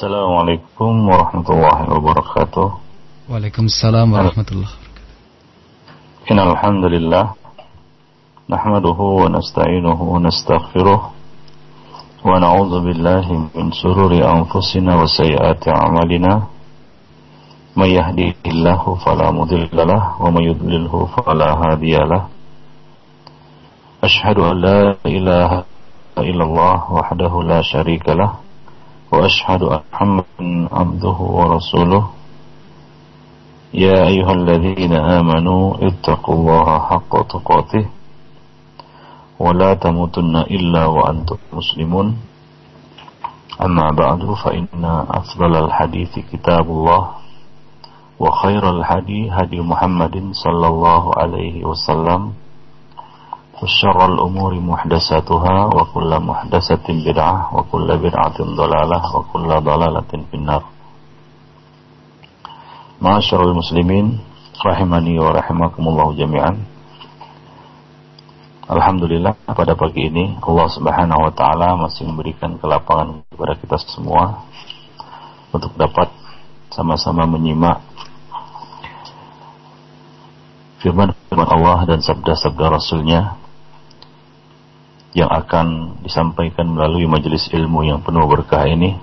Assalamualaikum warahmatullahi wabarakatuh. Waalaikumsalam warahmatullahi wabarakatuh. Innal hamdalillah nahmaduhu wa nasta'inuhu wa nastaghfiruh wa na'udzu billahi min shururi anfusina wa sayyiati a'malina. May yahdihillahu fala mudilla lahu wa may yudlilhu fala hadiya lahu. Ashhadu an la ilaha illallah wahdahu la syarika lahu وأشهد أن محمدا عبده ورسوله. يا أيها الذين آمنوا اتقوا الله حق تقاته ولا تموتن إلا وأنتم مسلمون. أما بعد فإن أفضل الحديث كتاب الله وخير الهدي هدي محمد صلى الله عليه وسلم. وشر الأمور محدثاتها وكل محدثة بدعة وكل بدعة ضلالة وكل ضلالة في النار معاشر المسلمين rahimani wa rahimakumullah jami'an Alhamdulillah pada pagi ini Allah Subhanahu wa taala masih memberikan kelapangan kepada kita semua untuk dapat sama-sama menyimak firman-firman Allah dan sabda-sabda Rasulnya yang akan disampaikan melalui majelis ilmu yang penuh berkah ini.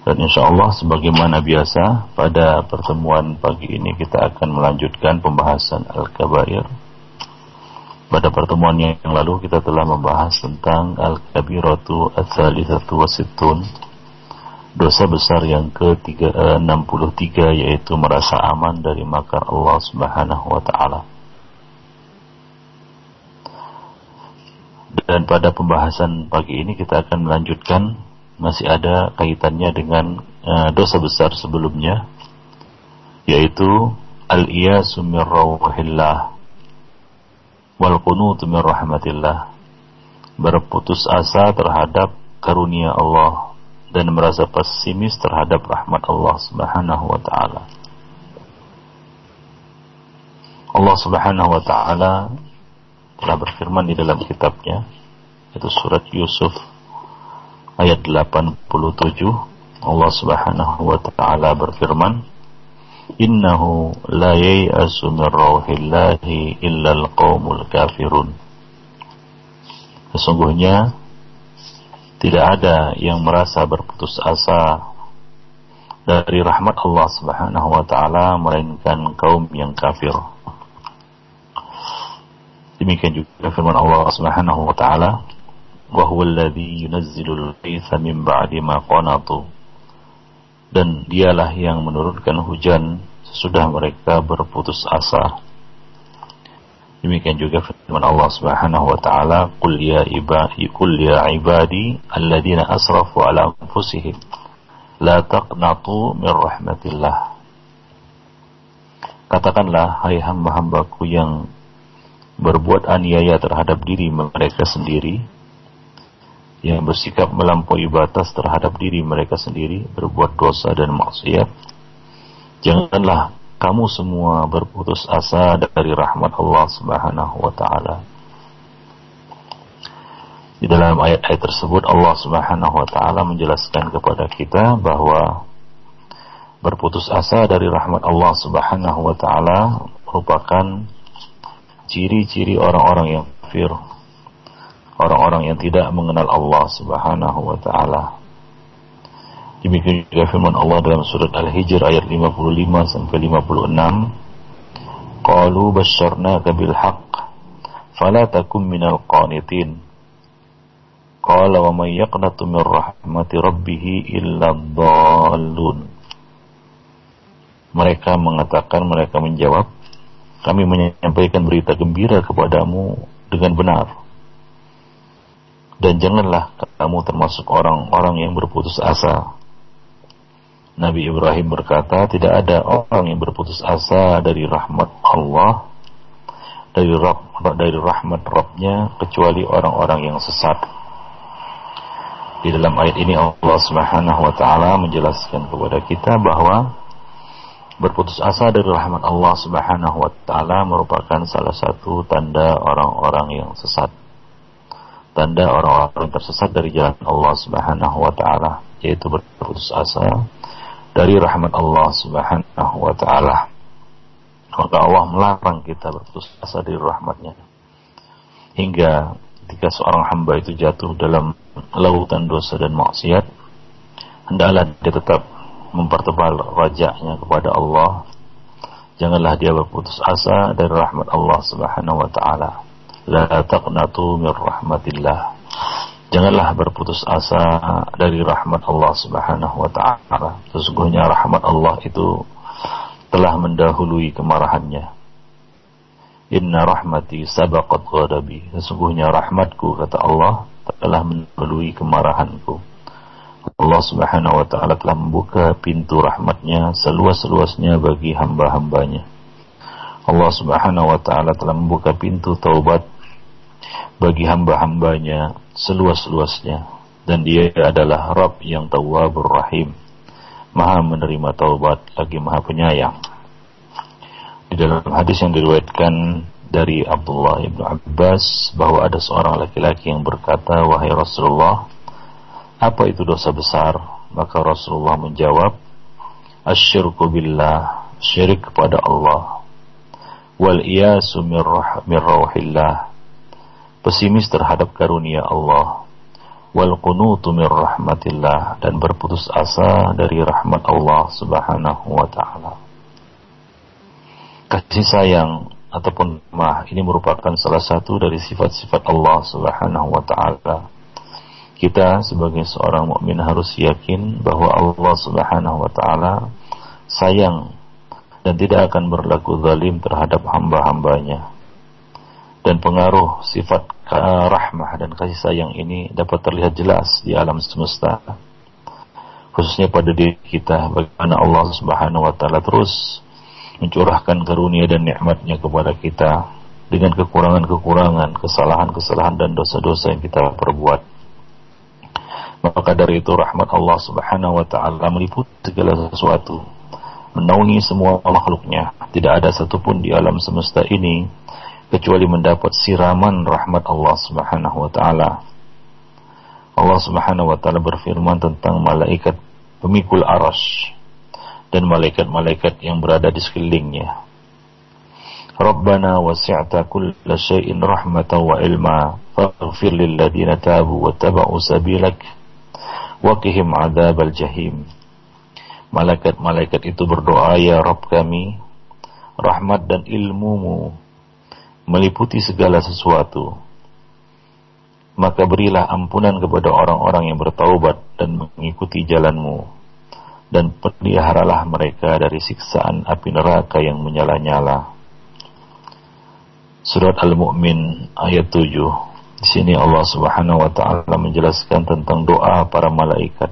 Dan insya Allah sebagaimana biasa pada pertemuan pagi ini kita akan melanjutkan pembahasan Al-Kabair. Pada pertemuan yang lalu kita telah membahas tentang Al-Kabiratu Al-Thalithatu Wasitun Dosa besar yang ke-63 yaitu merasa aman dari makar Allah Subhanahu wa taala. Dan pada pembahasan pagi ini kita akan melanjutkan masih ada kaitannya dengan uh, dosa besar sebelumnya yaitu al-iyasu min wal qunut min rahmatillah berputus asa terhadap karunia Allah dan merasa pesimis terhadap rahmat Allah Subhanahu wa taala. Allah Subhanahu wa taala telah berfirman di dalam kitabnya itu surat Yusuf ayat 87 Allah Subhanahu wa taala berfirman Innahu la yai'asu min rauhillahi illa al-qaumul kafirun Sesungguhnya tidak ada yang merasa berputus asa dari rahmat Allah Subhanahu wa taala melainkan kaum yang kafir. Demikian juga firman Allah Subhanahu wa taala, "Wa alladhi yunazzilul ghaitha min ba'di ma qanatu." Dan dialah yang menurunkan hujan sesudah mereka berputus asa. Demikian juga firman Allah Subhanahu wa taala, "Qul ya ibadi, qul ya ibadi alladziina asrafu ala anfusihim la taqnatu min rahmatillah." Katakanlah hai hamba-hambaku yang berbuat aniaya terhadap diri mereka sendiri, yang bersikap melampaui batas terhadap diri mereka sendiri, berbuat dosa dan maksiat, janganlah kamu semua berputus asa dari rahmat Allah Subhanahu wa taala. Di dalam ayat-ayat tersebut Allah Subhanahu wa taala menjelaskan kepada kita bahwa berputus asa dari rahmat Allah Subhanahu wa taala merupakan ciri-ciri orang-orang yang kafir, orang-orang yang tidak mengenal Allah Subhanahu wa taala. Demikian juga firman Allah dalam surat Al-Hijr ayat 55 sampai 56. Qalu basyarnaka bil haqq fala takum minal qanitin. Qala wa may yaqnatu min rahmati rabbih illa dhallun. Mereka mengatakan, mereka menjawab, kami menyampaikan berita gembira kepadamu dengan benar. Dan janganlah kamu termasuk orang-orang yang berputus asa. Nabi Ibrahim berkata, tidak ada orang yang berputus asa dari rahmat Allah, dari, dari rahmat Rabbnya, kecuali orang-orang yang sesat. Di dalam ayat ini Allah Subhanahu wa taala menjelaskan kepada kita bahwa berputus asa dari rahmat Allah Subhanahu wa taala merupakan salah satu tanda orang-orang yang sesat. Tanda orang-orang yang tersesat dari jalan Allah Subhanahu wa taala. yaitu berputus asa dari rahmat Allah Subhanahu wa taala. Maka Allah melarang kita berputus asa dari rahmatnya. Hingga ketika seorang hamba itu jatuh dalam lautan dosa dan maksiat, hendaklah dia tetap mempertebal rajaknya kepada Allah. Janganlah dia berputus asa dari rahmat Allah Subhanahu wa taala. La taqnatu min rahmatillah. Janganlah berputus asa dari rahmat Allah Subhanahu wa taala. Sesungguhnya rahmat Allah itu telah mendahului kemarahannya. Inna rahmati sabaqat ghadabi. Sesungguhnya rahmatku kata Allah telah mendahului kemarahanku. Allah Subhanahu wa taala telah membuka pintu rahmatnya seluas-luasnya bagi hamba-hambanya. Allah Subhanahu wa taala telah membuka pintu taubat bagi hamba-hambanya seluas-luasnya. Dan dia adalah Rabb yang Tawwabur Rahim. Maha menerima taubat lagi Maha penyayang. Di dalam hadis yang diriwayatkan dari Abdullah ibnu Abbas bahwa ada seorang laki-laki yang berkata wahai Rasulullah apa itu dosa besar? Maka Rasulullah menjawab asyirku billah syirik kepada Allah. Wal iyasu min rauhillah pesimis terhadap karunia Allah. Wal qunutu min rahmatillah. Dan berputus asa dari rahmat Allah Subhanahu wa taala. Kasih sayang ataupun mah ini merupakan salah satu dari sifat-sifat Allah Subhanahu wa taala. Kita sebagai seorang mukmin harus yakin bahwa Allah Subhanahu wa taala sayang dan tidak akan berlaku zalim terhadap hamba-hambanya dan pengaruh sifat rahmah dan kasih sayang ini dapat terlihat jelas di alam semesta khususnya pada diri kita bagaimana Allah Subhanahu wa taala terus mencurahkan karunia dan nikmatnya kepada kita dengan kekurangan-kekurangan, kesalahan-kesalahan dan dosa-dosa yang kita perbuat. Maka dari itu rahmat Allah Subhanahu wa taala meliputi segala sesuatu, menaungi semua makhluknya. Tidak ada satupun di alam semesta ini kecuali mendapat siraman rahmat Allah Subhanahu wa taala. Allah Subhanahu wa taala berfirman tentang malaikat pemikul arash dan malaikat-malaikat yang berada di sekelilingnya. Rabbana wasi'ta kulla syai'in rahmatan wa ilma faghfir lil ladzina tabu wa taba'u sabilak wa qihim adzabal jahim. Malaikat-malaikat itu berdoa, Ya Rabb kami, rahmat dan ilmumu meliputi segala sesuatu. Maka berilah ampunan kepada orang-orang yang bertaubat dan mengikuti jalanmu. Dan peliharalah mereka dari siksaan api neraka yang menyala-nyala. Surat Al-Mu'min ayat 7. Di sini Allah Subhanahu wa taala menjelaskan tentang doa para malaikat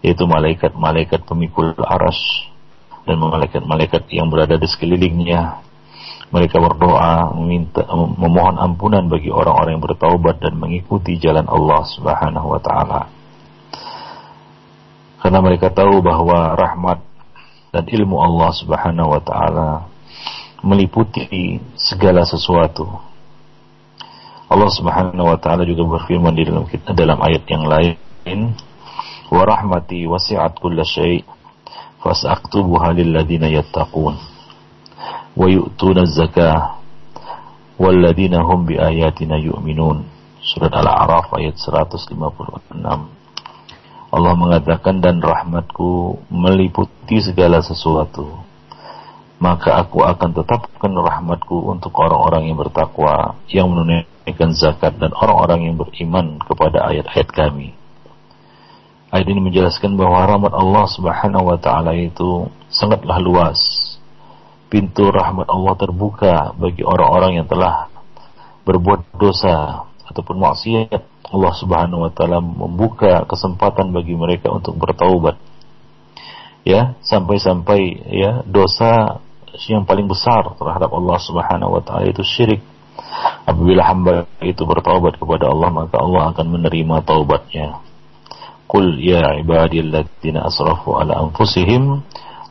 yaitu malaikat-malaikat pemikul aras dan malaikat-malaikat yang berada di sekelilingnya mereka berdoa meminta memohon ampunan bagi orang-orang yang bertaubat dan mengikuti jalan Allah Subhanahu wa taala. Karena mereka tahu bahwa rahmat dan ilmu Allah Subhanahu wa taala meliputi segala sesuatu. Allah Subhanahu wa taala juga berfirman di dalam dalam ayat yang lain, "Wa rahmati wasi'at kulla syai' fasaktubuha lil ladzina yattaqun." wa yu'tuna zakah walladzina hum biayatina yu'minun surat al-a'raf ayat 156 Allah mengatakan dan rahmatku meliputi segala sesuatu maka aku akan tetapkan rahmatku untuk orang-orang yang bertakwa yang menunaikan zakat dan orang-orang yang beriman kepada ayat-ayat kami. Ayat ini menjelaskan bahwa rahmat Allah subhanahu wa ta'ala itu sangatlah luas. Pintu rahmat Allah terbuka bagi orang-orang yang telah berbuat dosa ataupun maksiat. Allah Subhanahu wa taala membuka kesempatan bagi mereka untuk bertaubat. Ya sampai-sampai ya dosa yang paling besar terhadap Allah Subhanahu wa taala itu syirik apabila hamba itu bertaubat kepada Allah maka Allah akan menerima taubatnya Qul ya ibadilladzina asrafu ala anfusihim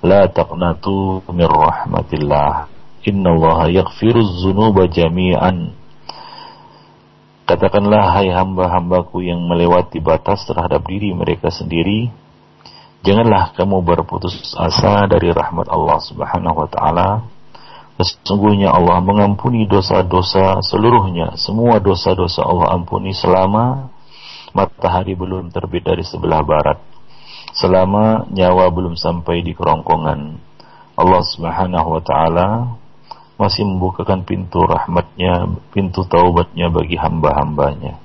La taqnatu min rahmatillah. Inna Allah yaghfiru zunuba jami'an. Katakanlah hai hamba-hambaku yang melewati batas terhadap diri mereka sendiri, janganlah kamu berputus asa dari rahmat Allah Subhanahu wa taala. Sesungguhnya Allah mengampuni dosa-dosa seluruhnya, semua dosa-dosa Allah ampuni selama matahari belum terbit dari sebelah barat, selama nyawa belum sampai di kerongkongan. Allah Subhanahu wa taala masih membukakan pintu rahmatnya, pintu taubatnya bagi hamba-hambanya.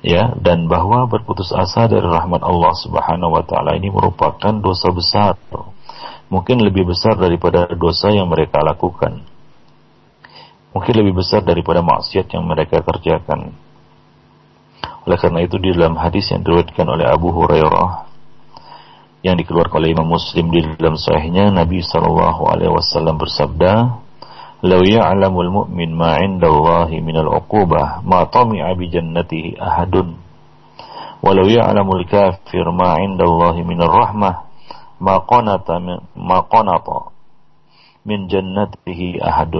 Ya, dan bahwa berputus asa dari rahmat Allah Subhanahu wa taala ini merupakan dosa besar. Mungkin lebih besar daripada dosa yang mereka lakukan. Mungkin lebih besar daripada maksiat yang mereka kerjakan. Oleh karena itu di dalam hadis yang diriwayatkan oleh Abu Hurairah yang dikeluarkan oleh Imam Muslim di dalam sahihnya Nabi sallallahu alaihi wasallam bersabda لو يعلم المؤمن ما عند الله من العقوبة ما طمع بجنته أحد ولو يعلم الكافر ما عند الله من الرحمة ما قنط ما قنط من جنته أحد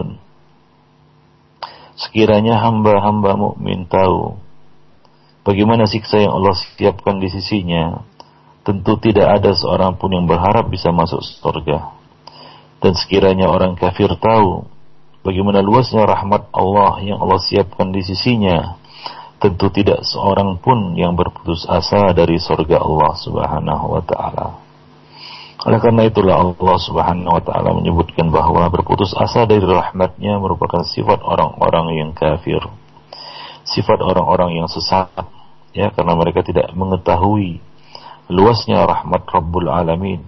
Sekiranya hamba-hamba mukmin tahu bagaimana siksa yang Allah siapkan di sisinya, tentu tidak ada seorang pun yang berharap bisa masuk surga. Dan sekiranya orang kafir tahu bagaimana luasnya rahmat Allah yang Allah siapkan di sisinya tentu tidak seorang pun yang berputus asa dari surga Allah Subhanahu wa taala. Oleh karena itulah Allah Subhanahu wa taala menyebutkan bahwa berputus asa dari rahmatnya merupakan sifat orang-orang yang kafir. Sifat orang-orang yang sesat ya karena mereka tidak mengetahui luasnya rahmat Rabbul Alamin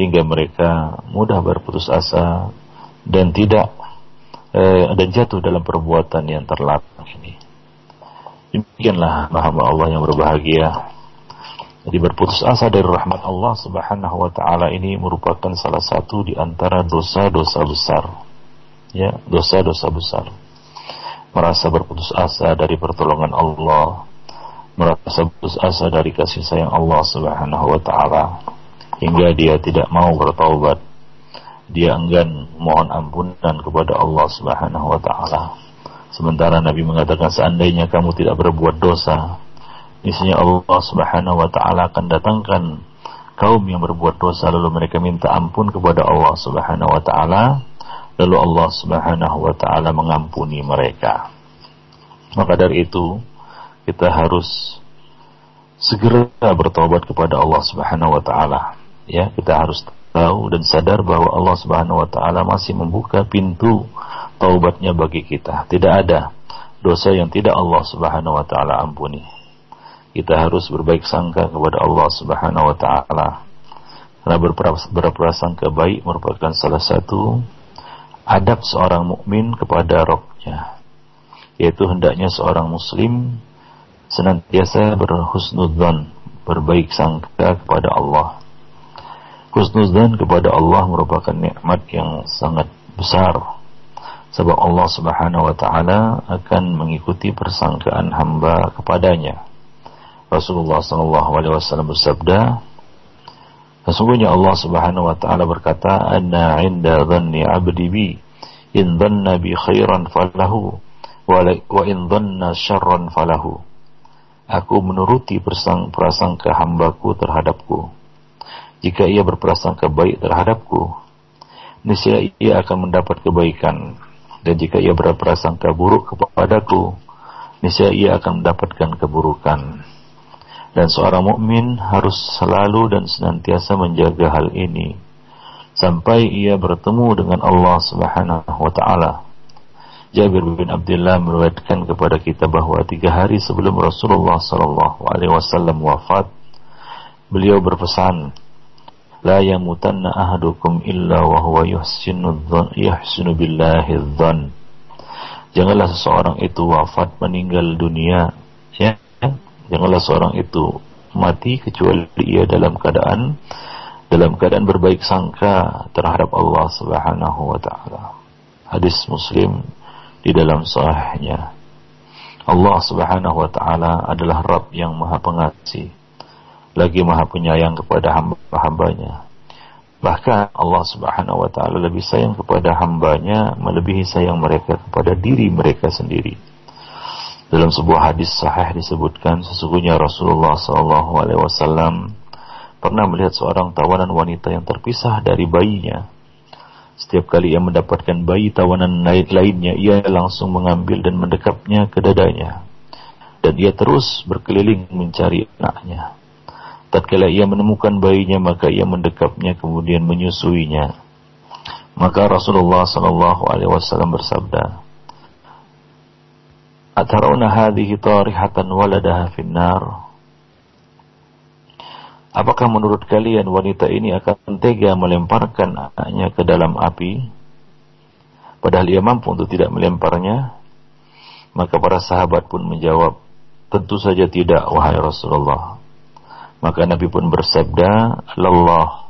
hingga mereka mudah berputus asa dan tidak eh, dan jatuh dalam perbuatan yang terlarang ini. Demikianlah hamba Allah yang berbahagia. Jadi berputus asa dari rahmat Allah Subhanahu wa taala ini merupakan salah satu di antara dosa-dosa besar. Ya, dosa-dosa besar. Merasa berputus asa dari pertolongan Allah, merasa berputus asa dari kasih sayang Allah Subhanahu wa taala hingga dia tidak mau bertaubat dia enggan mohon ampunan kepada Allah Subhanahu wa taala. Sementara Nabi mengatakan seandainya kamu tidak berbuat dosa, niscaya Allah Subhanahu wa taala akan datangkan kaum yang berbuat dosa lalu mereka minta ampun kepada Allah Subhanahu wa taala, lalu Allah Subhanahu wa taala mengampuni mereka. Maka dari itu kita harus segera bertobat kepada Allah Subhanahu wa taala. Ya, kita harus tahu dan sadar bahwa Allah Subhanahu wa taala masih membuka pintu taubatnya bagi kita. Tidak ada dosa yang tidak Allah Subhanahu wa taala ampuni. Kita harus berbaik sangka kepada Allah Subhanahu wa taala. Karena berprasangka baik merupakan salah satu adab seorang mukmin kepada Rabbnya. Yaitu hendaknya seorang muslim senantiasa berhusnudzon, berbaik sangka kepada Allah Husnuzan kepada Allah merupakan nikmat yang sangat besar. Sebab Allah Subhanahu wa taala akan mengikuti persangkaan hamba kepadanya. Rasulullah sallallahu alaihi wasallam bersabda, Sesungguhnya Allah Subhanahu wa taala berkata, "Anna 'inda dhanni 'abdi bi, in dhanna bi khairan falahu, wa in dhanna syarran falahu." Aku menuruti prasangka hambaku terhadapku jika ia berprasangka baik terhadapku, niscaya ia akan mendapat kebaikan. Dan jika ia berprasangka buruk kepadaku, niscaya ia akan mendapatkan keburukan. Dan seorang mukmin harus selalu dan senantiasa menjaga hal ini sampai ia bertemu dengan Allah Subhanahu wa taala. Jabir bin Abdullah meriwayatkan kepada kita bahwa tiga hari sebelum Rasulullah Sallallahu Alaihi Wasallam wafat, beliau berpesan, la yamutanna ahadukum illa wa huwa yuhsinu billahi janganlah seseorang itu wafat meninggal dunia ya. Janganlah seorang itu mati kecuali ia dalam keadaan dalam keadaan berbaik sangka terhadap Allah Subhanahu wa taala. Hadis Muslim di dalam sahihnya. Allah Subhanahu wa taala adalah Rabb yang Maha Pengasih lagi maha penyayang kepada hamba-hambanya. Bahkan Allah subhanahu wa ta'ala lebih sayang kepada hambanya melebihi sayang mereka kepada diri mereka sendiri. Dalam sebuah hadis sahih disebutkan sesungguhnya Rasulullah Wasallam pernah melihat seorang tawanan wanita yang terpisah dari bayinya. Setiap kali ia mendapatkan bayi tawanan lainnya, ia langsung mengambil dan mendekapnya ke dadanya. Dan ia terus berkeliling mencari anaknya. Tatkala ia menemukan bayinya, maka ia mendekapnya kemudian menyusuinya. Maka Rasulullah Shallallahu Alaihi Wasallam bersabda, "Atarawna hadhihi tarihatan waladaha finnar?" Apakah menurut kalian wanita ini akan tega melemparkan anaknya ke dalam api? Padahal ia mampu untuk tidak melemparnya. Maka para sahabat pun menjawab, tentu saja tidak, wahai Rasulullah. Maka Nabi pun bersabda, Lallah,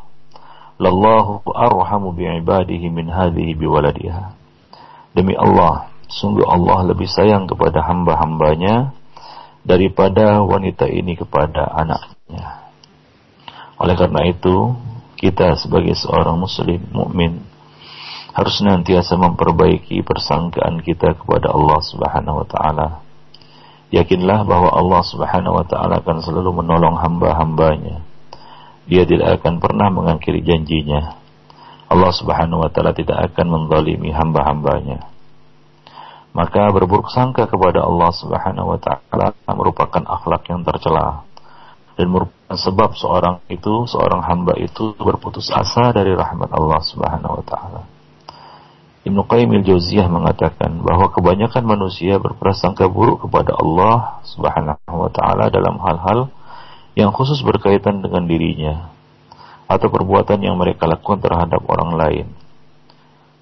Lallahu arhamu bi'ibadihi min hadhihi biwaladiha. Demi Allah, sungguh Allah lebih sayang kepada hamba-hambanya daripada wanita ini kepada anaknya. Oleh karena itu, kita sebagai seorang muslim mukmin harus nantiasa memperbaiki persangkaan kita kepada Allah Subhanahu wa taala. Yakinlah bahwa Allah Subhanahu wa taala akan selalu menolong hamba-hambanya. Dia tidak akan pernah mengangkiri janjinya. Allah Subhanahu wa taala tidak akan menzalimi hamba-hambanya. Maka berburuk sangka kepada Allah Subhanahu wa taala merupakan akhlak yang tercela dan merupakan sebab seorang itu, seorang hamba itu berputus asa dari rahmat Allah Subhanahu wa taala. Ibnu Qayyim al-Jauziyah mengatakan bahwa kebanyakan manusia berprasangka buruk kepada Allah Subhanahu wa taala dalam hal-hal yang khusus berkaitan dengan dirinya atau perbuatan yang mereka lakukan terhadap orang lain.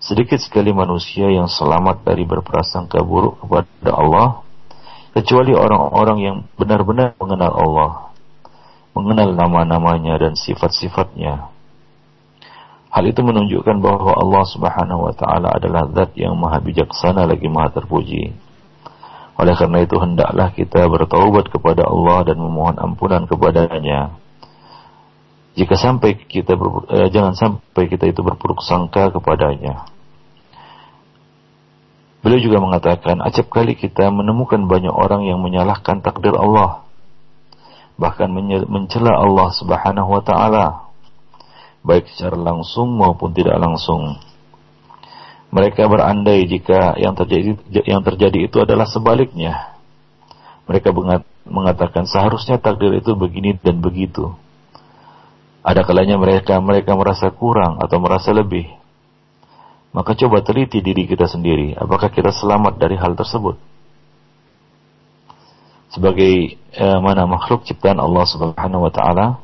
Sedikit sekali manusia yang selamat dari berprasangka buruk kepada Allah kecuali orang-orang yang benar-benar mengenal Allah mengenal nama-namanya dan sifat-sifatnya. Hal itu menunjukkan bahwa Allah Subhanahu wa taala adalah zat yang maha bijaksana lagi maha terpuji. Oleh karena itu hendaklah kita bertaubat kepada Allah dan memohon ampunan kepadanya. Jika sampai kita ber, eh, jangan sampai kita itu berpuruk sangka kepadanya. Beliau juga mengatakan, acap kali kita menemukan banyak orang yang menyalahkan takdir Allah bahkan mencela Allah Subhanahu wa taala baik secara langsung maupun tidak langsung. Mereka berandai jika yang terjadi yang terjadi itu adalah sebaliknya. Mereka mengatakan seharusnya takdir itu begini dan begitu. Ada kalanya mereka mereka merasa kurang atau merasa lebih. Maka coba teliti diri kita sendiri, apakah kita selamat dari hal tersebut? sebagai eh, mana makhluk ciptaan Allah Subhanahu wa taala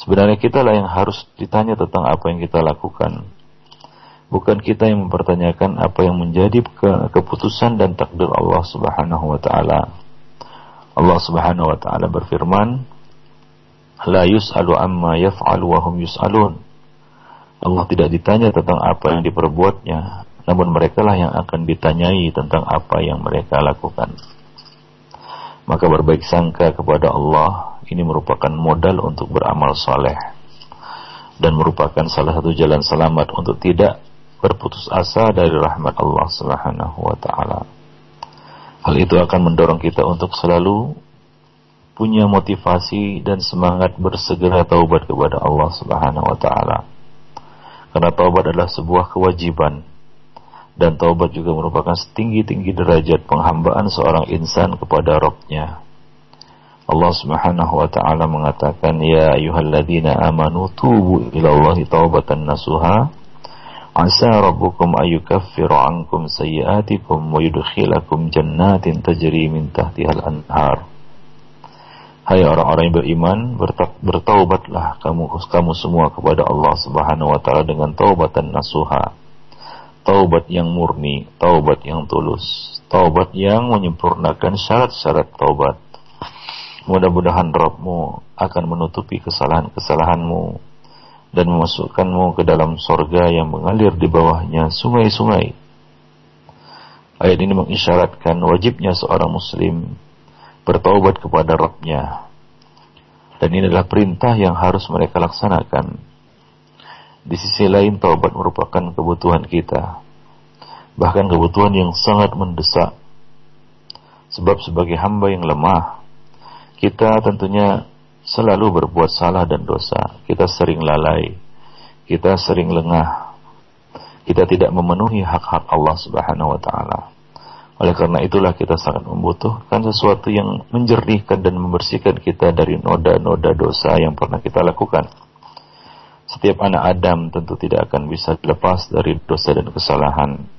sebenarnya kita lah yang harus ditanya tentang apa yang kita lakukan. Bukan kita yang mempertanyakan apa yang menjadi ke keputusan dan takdir Allah Subhanahu wa taala. Allah Subhanahu wa taala berfirman la yus'alu amma yaf'alu wa hum yus'alun. Allah tidak ditanya tentang apa yang diperbuatnya namun mereka lah yang akan ditanyai tentang apa yang mereka lakukan. Maka berbaik sangka kepada Allah ini merupakan modal untuk beramal soleh dan merupakan salah satu jalan selamat untuk tidak berputus asa dari rahmat Allah Subhanahu wa taala. Hal itu akan mendorong kita untuk selalu punya motivasi dan semangat bersegera taubat kepada Allah Subhanahu wa taala. Karena taubat adalah sebuah kewajiban dan taubat juga merupakan setinggi-tinggi derajat penghambaan seorang insan kepada Rabbnya. Allah Subhanahu wa taala mengatakan ya ayyuhalladzina amanu tubu ilallahi taubatan nasuha. Asa rabbukum ayyukaffiru ankum sayyi'atikum wa yudkhilakum jannatin tajri min tahtihal anhar. Hai orang-orang yang beriman bertaubatlah kamu kamu semua kepada Allah Subhanahu wa taala dengan taubatan nasuha. Taubat yang murni, taubat yang tulus, taubat yang menyempurnakan syarat-syarat taubat. Mudah-mudahan Rabbmu akan menutupi kesalahan-kesalahanmu dan memasukkanmu ke dalam sorga yang mengalir di bawahnya sungai-sungai. Ayat ini mengisyaratkan wajibnya seorang muslim bertaubat kepada Rabbnya. Dan ini adalah perintah yang harus mereka laksanakan di sisi lain taubat merupakan kebutuhan kita. Bahkan kebutuhan yang sangat mendesak. Sebab sebagai hamba yang lemah, kita tentunya selalu berbuat salah dan dosa. Kita sering lalai, kita sering lengah, kita tidak memenuhi hak-hak Allah Subhanahu wa taala. Oleh karena itulah kita sangat membutuhkan sesuatu yang menjernihkan dan membersihkan kita dari noda-noda dosa yang pernah kita lakukan. Setiap anak Adam tentu tidak akan bisa lepas dari dosa dan kesalahan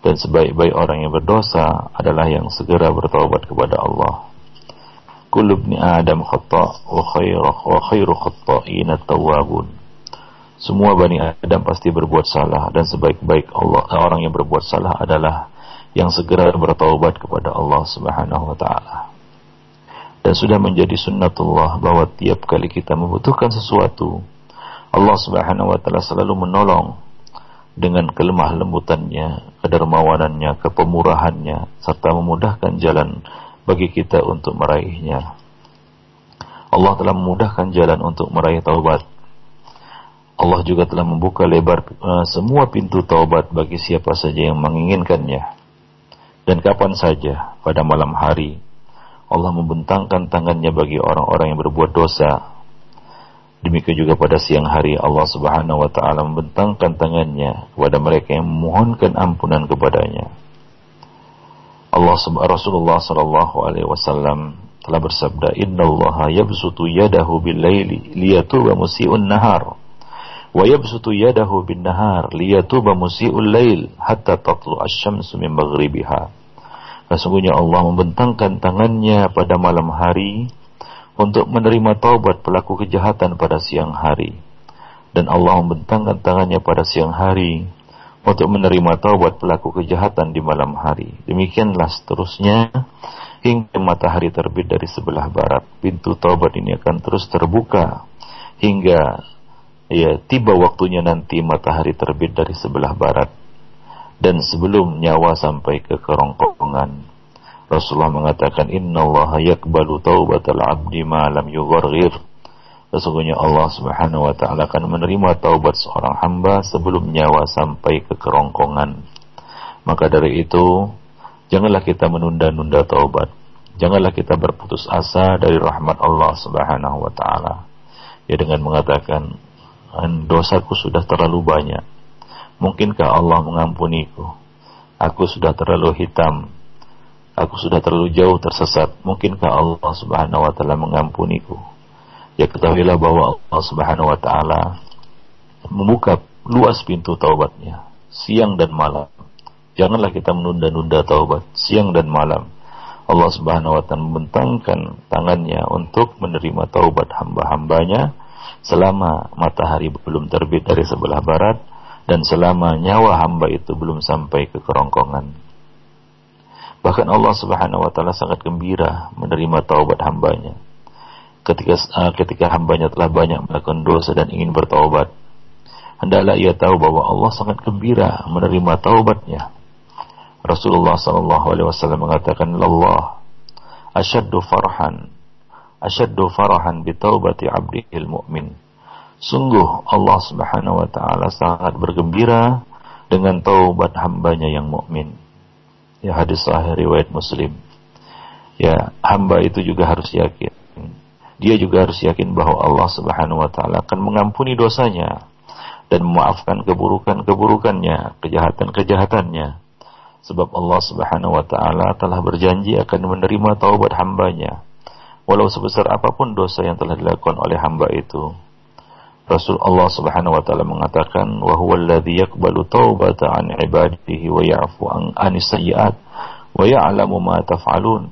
dan sebaik-baik orang yang berdosa adalah yang segera bertaubat kepada Allah. Kullu ibni Adam khata' wa khairu wa khairu khata'in tawwabun. Semua bani Adam pasti berbuat salah dan sebaik-baik Allah orang yang berbuat salah adalah yang segera bertaubat kepada Allah Subhanahu wa taala. Dan sudah menjadi sunnatullah bahwa tiap kali kita membutuhkan sesuatu, Allah Subhanahu wa taala selalu menolong dengan kelemah lembutannya, kedermawanannya, kepemurahannya, serta memudahkan jalan bagi kita untuk meraihnya. Allah telah memudahkan jalan untuk meraih taubat. Allah juga telah membuka lebar uh, semua pintu taubat bagi siapa saja yang menginginkannya. Dan kapan saja pada malam hari Allah membentangkan tangannya bagi orang-orang yang berbuat dosa Demikian juga pada siang hari Allah Subhanahu wa taala membentangkan tangannya kepada mereka yang memohonkan ampunan kepadanya. Allah Rasulullah sallallahu alaihi wasallam telah bersabda, "Innallaha yabsutu yadahu bil-laili liyatuba musii'un nahar wa yabsutu yadahu bin-nahar liyatuba musii'ul lail hatta tatlu asy-syamsu min maghribiha." Sesungguhnya Allah membentangkan tangannya pada malam hari untuk menerima taubat pelaku kejahatan pada siang hari. Dan Allah membentangkan tangannya pada siang hari untuk menerima taubat pelaku kejahatan di malam hari. Demikianlah seterusnya hingga matahari terbit dari sebelah barat. Pintu taubat ini akan terus terbuka hingga ya tiba waktunya nanti matahari terbit dari sebelah barat dan sebelum nyawa sampai ke kerongkongan Rasulullah mengatakan Inna Allah yakbalu taubatal abdi ma lam yugharghir Sesungguhnya Allah subhanahu wa ta'ala akan menerima taubat seorang hamba sebelum nyawa sampai ke kerongkongan. Maka dari itu, janganlah kita menunda-nunda taubat. Janganlah kita berputus asa dari rahmat Allah subhanahu wa ta'ala. Ya dengan mengatakan, dosaku sudah terlalu banyak. Mungkinkah Allah mengampuniku? Aku sudah terlalu hitam Aku sudah terlalu jauh tersesat. Mungkinkah Allah Subhanahu wa taala mengampuniku? Ya ketahuilah bahwa Allah Subhanahu wa taala membuka luas pintu taubatnya siang dan malam. Janganlah kita menunda-nunda taubat siang dan malam. Allah Subhanahu wa taala membentangkan tangannya untuk menerima taubat hamba-hambanya selama matahari belum terbit dari sebelah barat dan selama nyawa hamba itu belum sampai ke kerongkongan. Bahkan Allah Subhanahu wa taala sangat gembira menerima taubat hambanya. Ketika uh, ketika hambanya telah banyak melakukan dosa dan ingin bertaubat, hendaklah ia tahu bahwa Allah sangat gembira menerima taubatnya. Rasulullah sallallahu alaihi wasallam mengatakan, "Allah asyaddu farhan asyaddu farahan bi taubati 'abdihil mu'min." Sungguh Allah Subhanahu wa taala sangat bergembira dengan taubat hambanya yang mukmin. Ya hadis sahih riwayat Muslim. Ya, hamba itu juga harus yakin. Dia juga harus yakin bahwa Allah Subhanahu wa taala akan mengampuni dosanya dan memaafkan keburukan-keburukannya, kejahatan-kejahatannya. Sebab Allah Subhanahu wa taala telah berjanji akan menerima taubat hambanya walau sebesar apa pun dosa yang telah dilakukan oleh hamba itu. Rasul Allah Subhanahu wa taala mengatakan wa huwal ladzi yaqbalu taubata an ibadihi wa ya'fu an anis sayyi'at wa ya'lamu ma taf'alun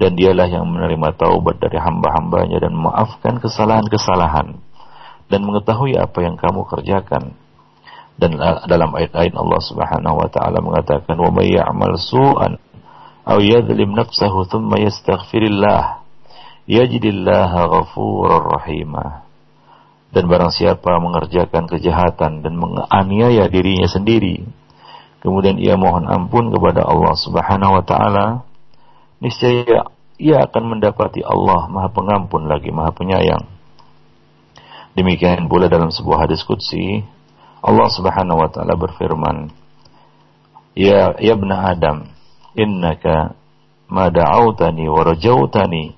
dan dialah yang menerima taubat dari hamba-hambanya dan memaafkan kesalahan-kesalahan dan mengetahui apa yang kamu kerjakan. Dan dalam ayat lain Allah Subhanahu wa taala mengatakan wa may ya'mal su'an aw yadhlim nafsahu thumma yastaghfirillah yajidillaha ghafurur rahimah dan barang siapa mengerjakan kejahatan dan menganiaya dirinya sendiri, kemudian ia mohon ampun kepada Allah Subhanahu wa taala, niscaya ia akan mendapati Allah Maha Pengampun lagi Maha Penyayang. Demikian pula dalam sebuah hadis qudsi, Allah Subhanahu wa taala berfirman, "Ya ya Adam, innaka ma da'awtani wa rajawtani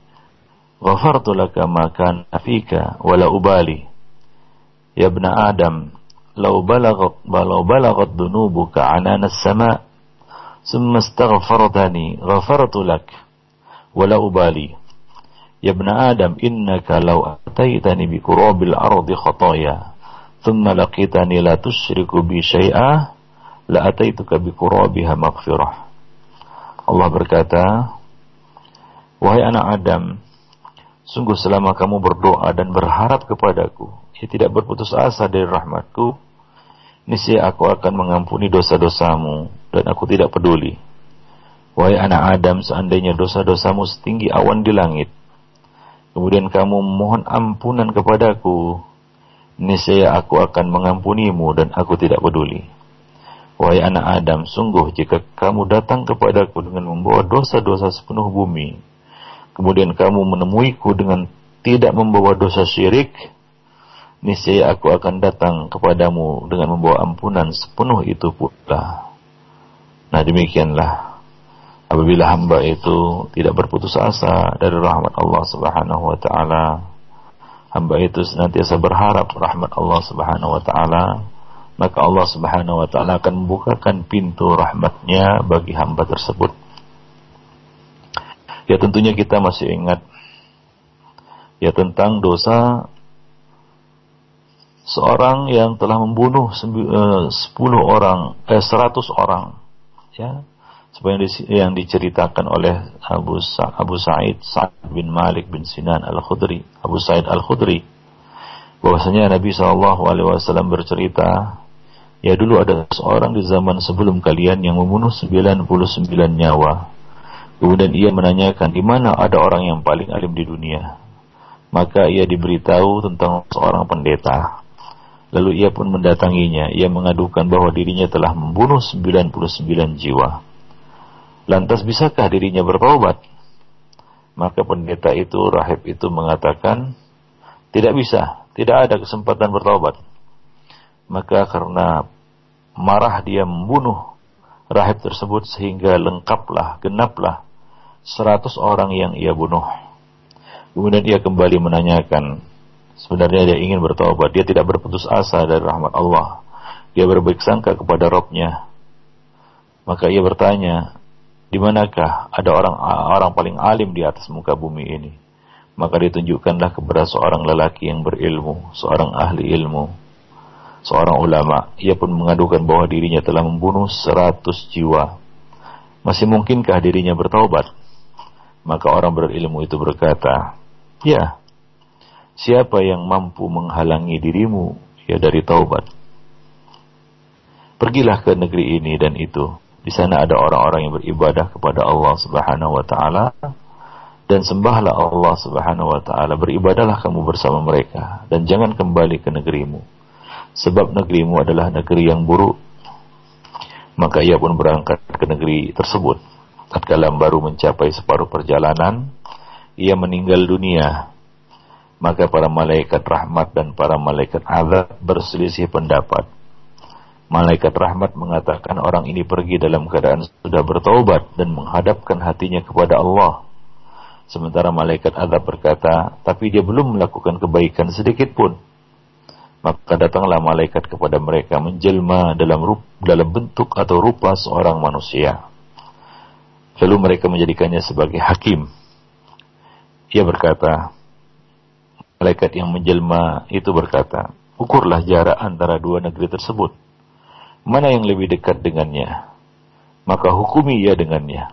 ghafartu laka ma kana fika wa la ubali ya ibn adam law balagat law balagat dhunubuka anana as-sama' wa la ubali. Ya ibn adam innaka law ataitani bi qurabil ardi khataya thumma laqitani la tusyriku bi syai'a la ataituka bi qurabiha maghfirah. Allah berkata wahai anak Adam sungguh selama kamu berdoa dan berharap kepadaku ya tidak berputus asa dari rahmatku niscaya aku akan mengampuni dosa-dosamu dan aku tidak peduli. Wahai anak Adam, seandainya dosa-dosamu setinggi awan di langit, kemudian kamu mohon ampunan kepadaku, niscaya aku akan mengampunimu dan aku tidak peduli. Wahai anak Adam, sungguh jika kamu datang kepadaku dengan membawa dosa-dosa sepenuh bumi, kemudian kamu menemuiku dengan tidak membawa dosa syirik, niscaya aku akan datang kepadamu dengan membawa ampunan sepenuh itu pula. Nah demikianlah apabila hamba itu tidak berputus asa dari rahmat Allah Subhanahu wa taala, hamba itu senantiasa berharap rahmat Allah Subhanahu wa taala, maka Allah Subhanahu wa taala akan membukakan pintu rahmatnya bagi hamba tersebut. Ya tentunya kita masih ingat ya tentang dosa seorang yang telah membunuh eh, sepuluh orang, eh seratus orang, ya, seperti yang diceritakan oleh Abu Sa Abu Sa'id Sa'ad bin Malik bin Sinan Al Khudri, Abu Sa'id Al Khudri, bahwasanya Nabi Shallallahu Alaihi Wasallam bercerita, ya dulu ada seorang di zaman sebelum kalian yang membunuh 99 nyawa. Kemudian ia menanyakan di mana ada orang yang paling alim di dunia. Maka ia diberitahu tentang seorang pendeta Lalu ia pun mendatanginya. Ia mengadukan bahwa dirinya telah membunuh 99 jiwa. Lantas bisakah dirinya bertaubat? Maka pendeta itu, rahib itu mengatakan, tidak bisa, tidak ada kesempatan bertaubat. Maka karena marah dia membunuh rahib tersebut sehingga lengkaplah, genaplah 100 orang yang ia bunuh. Kemudian ia kembali menanyakan, Sebenarnya dia ingin bertobat, dia tidak berputus asa dari rahmat Allah. Dia berbaik sangka kepada Robnya. Maka ia bertanya, di manakah ada orang orang paling alim di atas muka bumi ini? Maka ditunjukkanlah kepada seorang lelaki yang berilmu, seorang ahli ilmu, seorang ulama. Ia pun mengadukan bahwa dirinya telah membunuh seratus jiwa. Masih mungkinkah dirinya bertaubat? Maka orang berilmu itu berkata, Ya, Siapa yang mampu menghalangi dirimu ya dari taubat? Pergilah ke negeri ini dan itu. Di sana ada orang-orang yang beribadah kepada Allah Subhanahu wa taala dan sembahlah Allah Subhanahu wa taala. Beribadahlah kamu bersama mereka dan jangan kembali ke negerimu. Sebab negerimu adalah negeri yang buruk. Maka ia pun berangkat ke negeri tersebut. Tatkala baru mencapai separuh perjalanan, ia meninggal dunia maka para malaikat rahmat dan para malaikat azab berselisih pendapat. Malaikat rahmat mengatakan orang ini pergi dalam keadaan sudah bertaubat dan menghadapkan hatinya kepada Allah. Sementara malaikat azab berkata, tapi dia belum melakukan kebaikan sedikit pun. Maka datanglah malaikat kepada mereka menjelma dalam rup, dalam bentuk atau rupa seorang manusia. Lalu mereka menjadikannya sebagai hakim. Ia berkata, Malaikat yang menjelma itu berkata, ukurlah jarak antara dua negeri tersebut. Mana yang lebih dekat dengannya? Maka hukumi ia dengannya.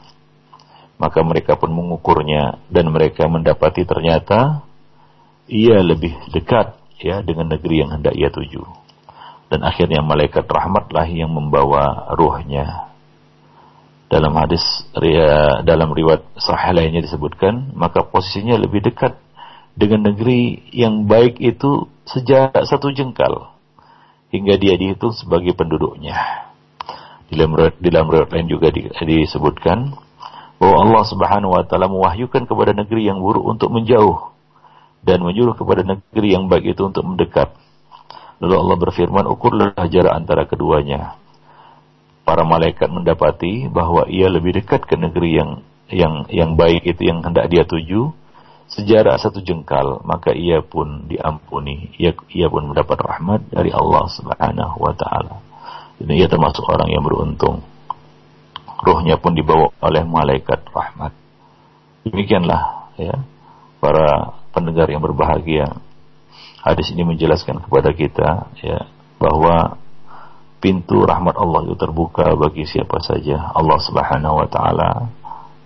Maka mereka pun mengukurnya dan mereka mendapati ternyata ia lebih dekat ya dengan negeri yang hendak ia tuju. Dan akhirnya malaikat rahmatlah yang membawa ruhnya. Dalam hadis dalam riwayat sahih lainnya disebutkan, maka posisinya lebih dekat dengan negeri yang baik itu sejak satu jengkal hingga dia dihitung sebagai penduduknya. Di dalam di dalam riwayat lain juga di, disebutkan bahwa Allah Subhanahu wa taala mewahyukan kepada negeri yang buruk untuk menjauh dan menyuruh kepada negeri yang baik itu untuk mendekat. Lalu Allah berfirman, "Ukurlah jarak antara keduanya." Para malaikat mendapati bahwa ia lebih dekat ke negeri yang yang yang baik itu yang hendak dia tuju sejarah satu jengkal maka ia pun diampuni. Ia ia pun mendapat rahmat dari Allah Subhanahu wa taala. Dan ia termasuk orang yang beruntung. Ruhnya pun dibawa oleh malaikat rahmat. Demikianlah ya para pendengar yang berbahagia. Hadis ini menjelaskan kepada kita ya bahwa pintu rahmat Allah itu terbuka bagi siapa saja. Allah Subhanahu wa taala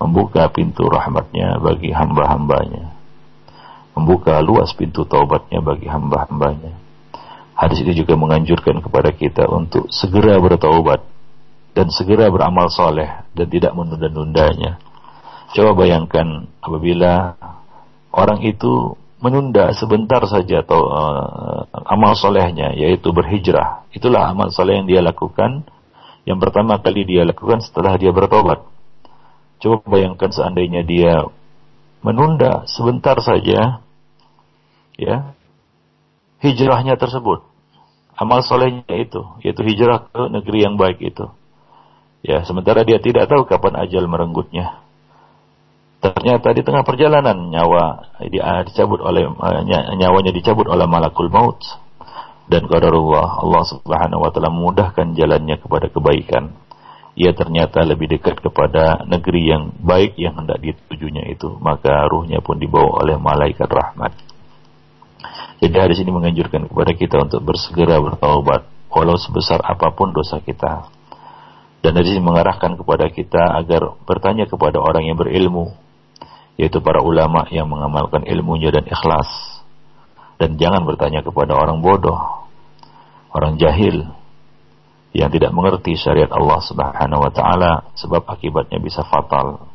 membuka pintu rahmatnya bagi hamba-hambanya membuka luas pintu taubatnya bagi hamba-hambanya. Hadis itu juga menganjurkan kepada kita untuk segera bertaubat dan segera beramal soleh dan tidak menunda-nundanya. Coba bayangkan apabila orang itu menunda sebentar saja atau uh, amal solehnya yaitu berhijrah. Itulah amal soleh yang dia lakukan yang pertama kali dia lakukan setelah dia bertobat. Coba bayangkan seandainya dia menunda sebentar saja ya. Hijrahnya tersebut. Amal solehnya itu yaitu hijrah ke negeri yang baik itu. Ya sementara dia tidak tahu kapan ajal merenggutnya. Ternyata di tengah perjalanan nyawa dia dicabut oleh eh, nyawanya dicabut oleh malakul maut. Dan qadarullah Allah Subhanahu wa taala memudahkan jalannya kepada kebaikan. Ia ternyata lebih dekat kepada negeri yang baik yang hendak ditujunya itu. Maka ruhnya pun dibawa oleh malaikat rahmat jadi hadis ini menganjurkan kepada kita untuk bersegera bertaubat walau sebesar apa pun dosa kita. Dan hadis ini mengarahkan kepada kita agar bertanya kepada orang yang berilmu, yaitu para ulama yang mengamalkan ilmunya dan ikhlas. Dan jangan bertanya kepada orang bodoh, orang jahil yang tidak mengerti syariat Allah Subhanahu wa taala sebab akibatnya bisa fatal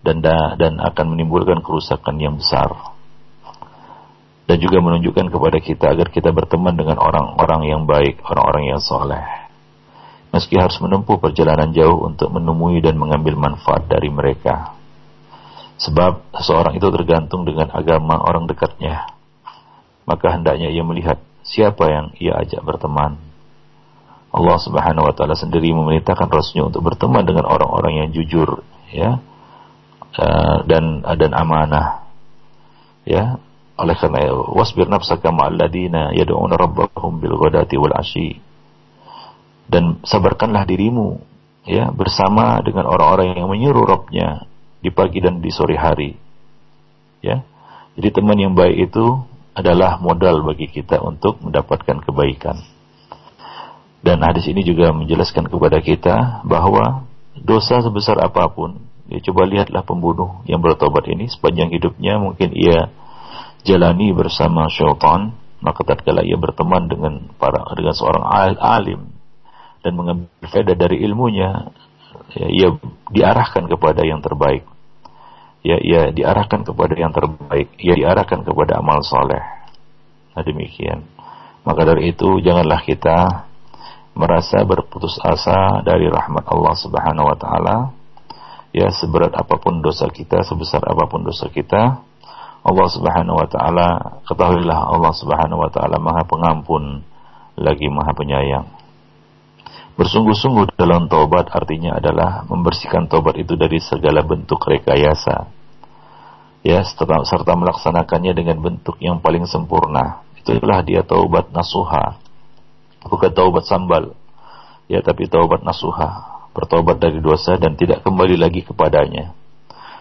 dan dan akan menimbulkan kerusakan yang besar dan juga menunjukkan kepada kita agar kita berteman dengan orang-orang yang baik, orang-orang yang soleh. Meski harus menempuh perjalanan jauh untuk menemui dan mengambil manfaat dari mereka. Sebab seseorang itu tergantung dengan agama orang dekatnya. Maka hendaknya ia melihat siapa yang ia ajak berteman. Allah Subhanahu wa taala sendiri memerintahkan Rasulnya untuk berteman dengan orang-orang yang jujur, ya. Eh, dan dan amanah. Ya, oleh karena wasbir nafsaka ma'alladina yad'una rabbahum bil ghadati wal ashi. Dan sabarkanlah dirimu ya bersama dengan orang-orang yang menyuruh Rabbnya di pagi dan di sore hari. Ya. Jadi teman yang baik itu adalah modal bagi kita untuk mendapatkan kebaikan. Dan hadis ini juga menjelaskan kepada kita bahwa dosa sebesar apa pun, ya coba lihatlah pembunuh yang bertobat ini sepanjang hidupnya mungkin ia jalani bersama syaitan maka tatkala ia berteman dengan para dengan seorang alim dan mengambil faedah dari ilmunya ya, ia diarahkan kepada yang terbaik. Ya ia diarahkan kepada yang terbaik. Ia diarahkan kepada amal soleh. Nah demikian. Maka dari itu janganlah kita merasa berputus asa dari rahmat Allah Subhanahu wa taala. Ya seberat apa pun dosa kita sebesar apa pun dosa kita Allah Subhanahu wa taala ketahuilah Allah Subhanahu wa taala Maha Pengampun lagi Maha Penyayang. Bersungguh-sungguh dalam taubat artinya adalah membersihkan taubat itu dari segala bentuk rekayasa. Ya, serta, serta melaksanakannya dengan bentuk yang paling sempurna. Itulah dia taubat nasuha. Bukan taubat sambal. Ya, tapi taubat nasuha. Bertobat dari dosa dan tidak kembali lagi kepadanya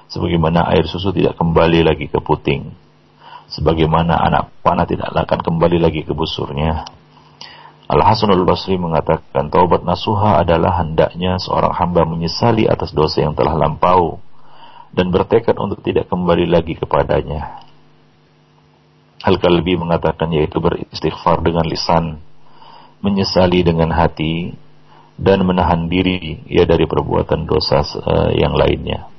sebagaimana air susu tidak kembali lagi ke puting, sebagaimana anak panah tidak akan kembali lagi ke busurnya. Al Hasanul Basri mengatakan taubat nasuha adalah hendaknya seorang hamba menyesali atas dosa yang telah lampau dan bertekad untuk tidak kembali lagi kepadanya. Al-Kalbi mengatakan yaitu beristighfar dengan lisan, menyesali dengan hati, dan menahan diri ya dari perbuatan dosa uh, yang lainnya.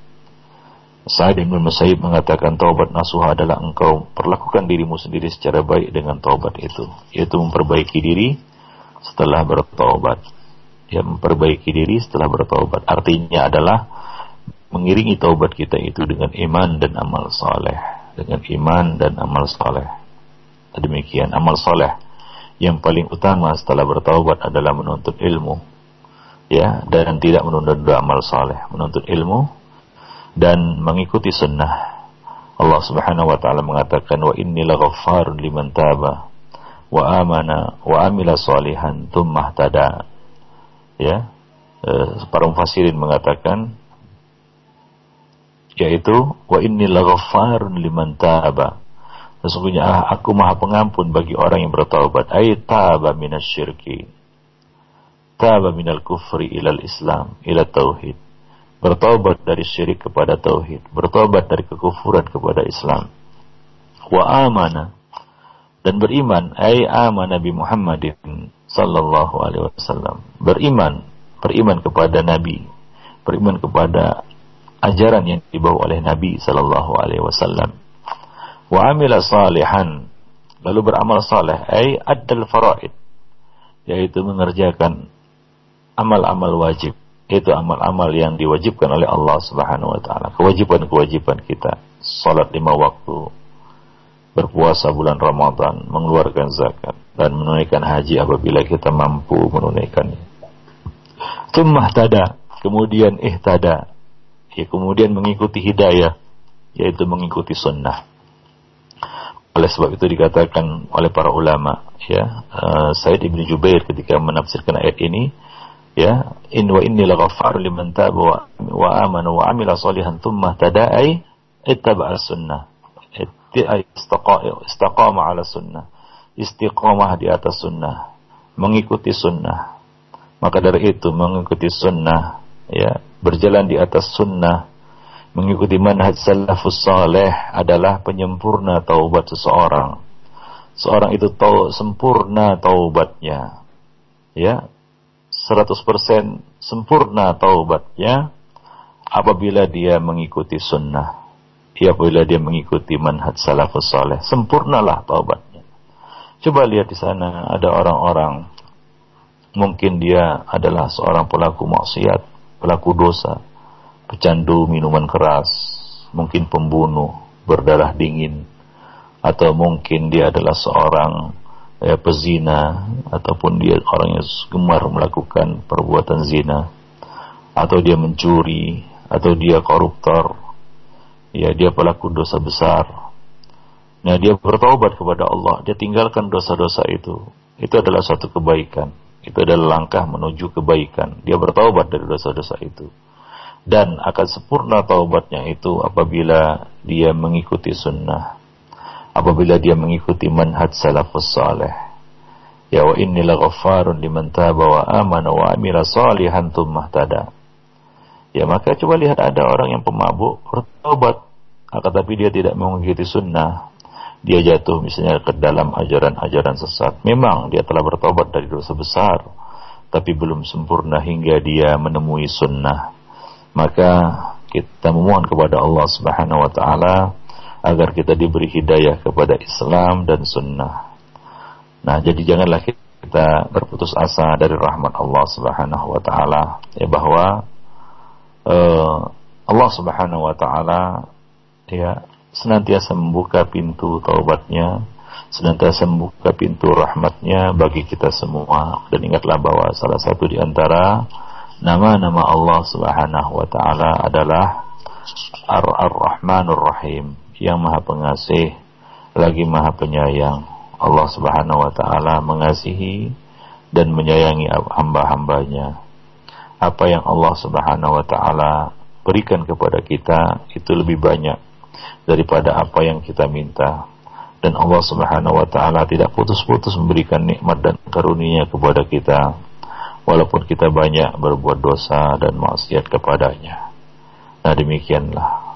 Sa'id bin Musayyib mengatakan taubat nasuha adalah engkau perlakukan dirimu sendiri secara baik dengan taubat itu, yaitu memperbaiki diri setelah bertaubat. Ya, memperbaiki diri setelah bertaubat. Artinya adalah mengiringi taubat kita itu dengan iman dan amal soleh. Dengan iman dan amal soleh. Demikian amal soleh yang paling utama setelah bertaubat adalah menuntut ilmu. Ya, dan tidak menunda amal soleh. Menuntut ilmu dan mengikuti sunnah. Allah Subhanahu wa taala mengatakan wa inni laghaffarun liman taba wa amana wa amila salihan tsumma tada. Ya. Eh, para mufassirin mengatakan yaitu wa inni laghaffarun liman taba. Sesungguhnya ah, aku maha pengampun bagi orang yang bertaubat. Ay taba minasyirki. Taba minal kufri ilal islam, ila tauhid. Bertaubat dari syirik kepada tauhid. Bertaubat dari kekufuran kepada Islam. Wa amana. Dan beriman. Ay amana Nabi Muhammadin sallallahu alaihi wasallam. Beriman. Beriman kepada Nabi. Beriman kepada ajaran yang dibawa oleh Nabi sallallahu alaihi wasallam. Wa amila salihan lalu beramal saleh ay addal faraid yaitu mengerjakan amal-amal wajib itu amal-amal yang diwajibkan oleh Allah Subhanahu wa taala. Kewajiban-kewajiban kita. Salat lima waktu. Berpuasa bulan Ramadan. Mengeluarkan zakat. Dan menunaikan haji apabila kita mampu menunaikannya. Tumah tada kemudian ihtada. Ya, kemudian mengikuti hidayah. Yaitu mengikuti sunnah. Oleh sebab itu dikatakan oleh para ulama ya uh, Said ibnu Jubair ketika menafsirkan ayat ini ya in wa inni laghafar liman taba wa, wa amana wa amila salihan thumma tada'i ittaba'a sunnah istaqama ala sunnah. Istiqamah di atas sunnah. Mengikuti sunnah. Maka dari itu mengikuti sunnah ya berjalan di atas sunnah. Mengikuti manhaj salafus saleh adalah penyempurna taubat seseorang. Seorang itu tahu sempurna taubatnya. Ya 100% sempurna taubatnya apabila dia mengikuti sunnah. Ya apabila dia mengikuti manhaj salafus saleh sempurnalah taubatnya. Coba lihat di sana ada orang-orang mungkin dia adalah seorang pelaku maksiat pelaku dosa, pecandu minuman keras, mungkin pembunuh, berdarah dingin, atau mungkin dia adalah seorang ya, pezina, ataupun dia orang yang gemar melakukan perbuatan zina, atau dia mencuri, atau dia koruptor, ya dia pelaku dosa besar. Nah dia bertobat kepada Allah, dia tinggalkan dosa-dosa itu. Itu adalah suatu kebaikan. Itu adalah langkah menuju kebaikan. Dia bertaubat dari dosa-dosa itu. Dan akan sempurna taubatnya itu apabila dia mengikuti sunnah. Apabila dia mengikuti manhaj salafus salih. Ya wa inni laghaffarun liman taba wa amana wa amila salihan tada. Ya maka coba lihat ada orang yang pemabuk bertobat. Akan tapi dia tidak mengikuti sunnah dia jatuh misalnya ke dalam ajaran-ajaran sesat. Memang dia telah bertobat dari dosa besar, tapi belum sempurna hingga dia menemui sunnah. Maka kita memohon kepada Allah Subhanahu wa taala agar kita diberi hidayah kepada Islam dan sunnah. Nah, jadi janganlah kita berputus asa dari rahmat Allah Subhanahu wa taala ya bahwa uh, Allah Subhanahu wa taala ya senantiasa membuka pintu taubatnya, senantiasa membuka pintu rahmatnya bagi kita semua. Dan ingatlah bahwa salah satu di antara nama-nama Allah Subhanahu wa taala adalah Ar-Rahmanur Rahim, yang Maha Pengasih lagi Maha Penyayang. Allah Subhanahu wa taala mengasihi dan menyayangi hamba-hambanya. Apa yang Allah Subhanahu wa taala berikan kepada kita itu lebih banyak daripada apa yang kita minta dan Allah Subhanahu wa taala tidak putus-putus memberikan nikmat dan karunia kepada kita walaupun kita banyak berbuat dosa dan maksiat kepadanya. Nah demikianlah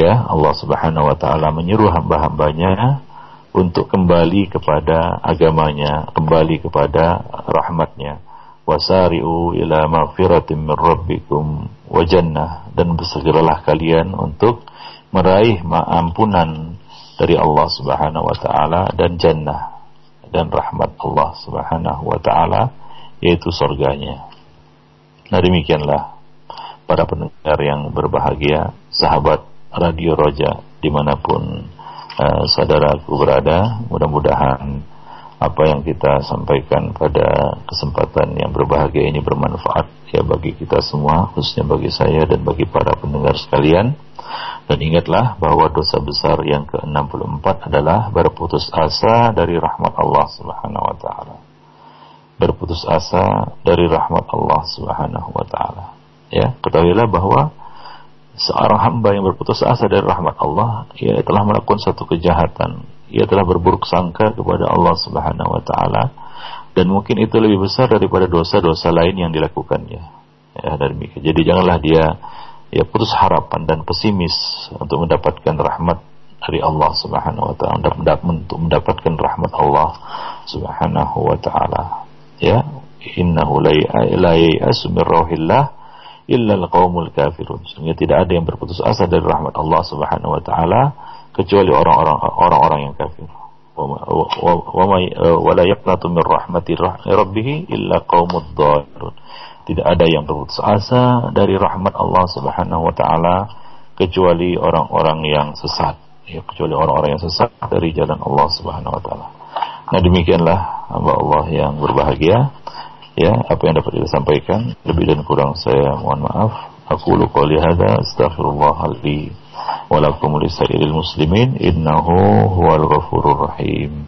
ya Allah Subhanahu wa taala menyuruh hamba-hambanya untuk kembali kepada agamanya, kembali kepada rahmatnya. Wasari'u ila maghfiratin min rabbikum wa jannah dan bersegeralah kalian untuk meraih ampunan dari Allah Subhanahu wa taala dan jannah dan rahmat Allah Subhanahu wa taala yaitu surganya. Nah demikianlah para pendengar yang berbahagia, sahabat Radio Roja di mana pun uh, saudaraku berada, mudah-mudahan apa yang kita sampaikan pada kesempatan yang berbahagia ini bermanfaat ya bagi kita semua khususnya bagi saya dan bagi para pendengar sekalian. Dan ingatlah bahwa dosa besar yang ke-64 adalah berputus asa dari rahmat Allah Subhanahu wa taala. Berputus asa dari rahmat Allah Subhanahu wa taala. Ya ketahuilah bahwa seorang hamba yang berputus asa dari rahmat Allah ia telah melakukan satu kejahatan ia telah berburuk sangka kepada Allah Subhanahu wa taala dan mungkin itu lebih besar daripada dosa-dosa lain yang dilakukannya. Ya, demikian. Jadi janganlah dia ya putus harapan dan pesimis untuk mendapatkan rahmat dari Allah Subhanahu wa taala untuk mendapatkan rahmat Allah Subhanahu wa taala. Ya, innahu la ya'asu min rauhillah illa al-qaumul kafirun. Sehingga tidak ada yang berputus asa dari rahmat Allah Subhanahu wa taala kecuali orang-orang orang-orang yang kafir. Wala yaqnatu min rahmati rabbih illa qaumud dhalun. Tidak ada yang berputus asa dari rahmat Allah Subhanahu wa taala kecuali orang-orang yang sesat. Ya, kecuali orang-orang yang sesat dari jalan Allah Subhanahu wa taala. Nah, demikianlah hamba Allah yang berbahagia. Ya, apa yang dapat kita sampaikan, lebih dan kurang saya mohon maaf. Aku qouli hadza astaghfirullah li walakum lisairil muslimin innahu huwal ghafurur rahim.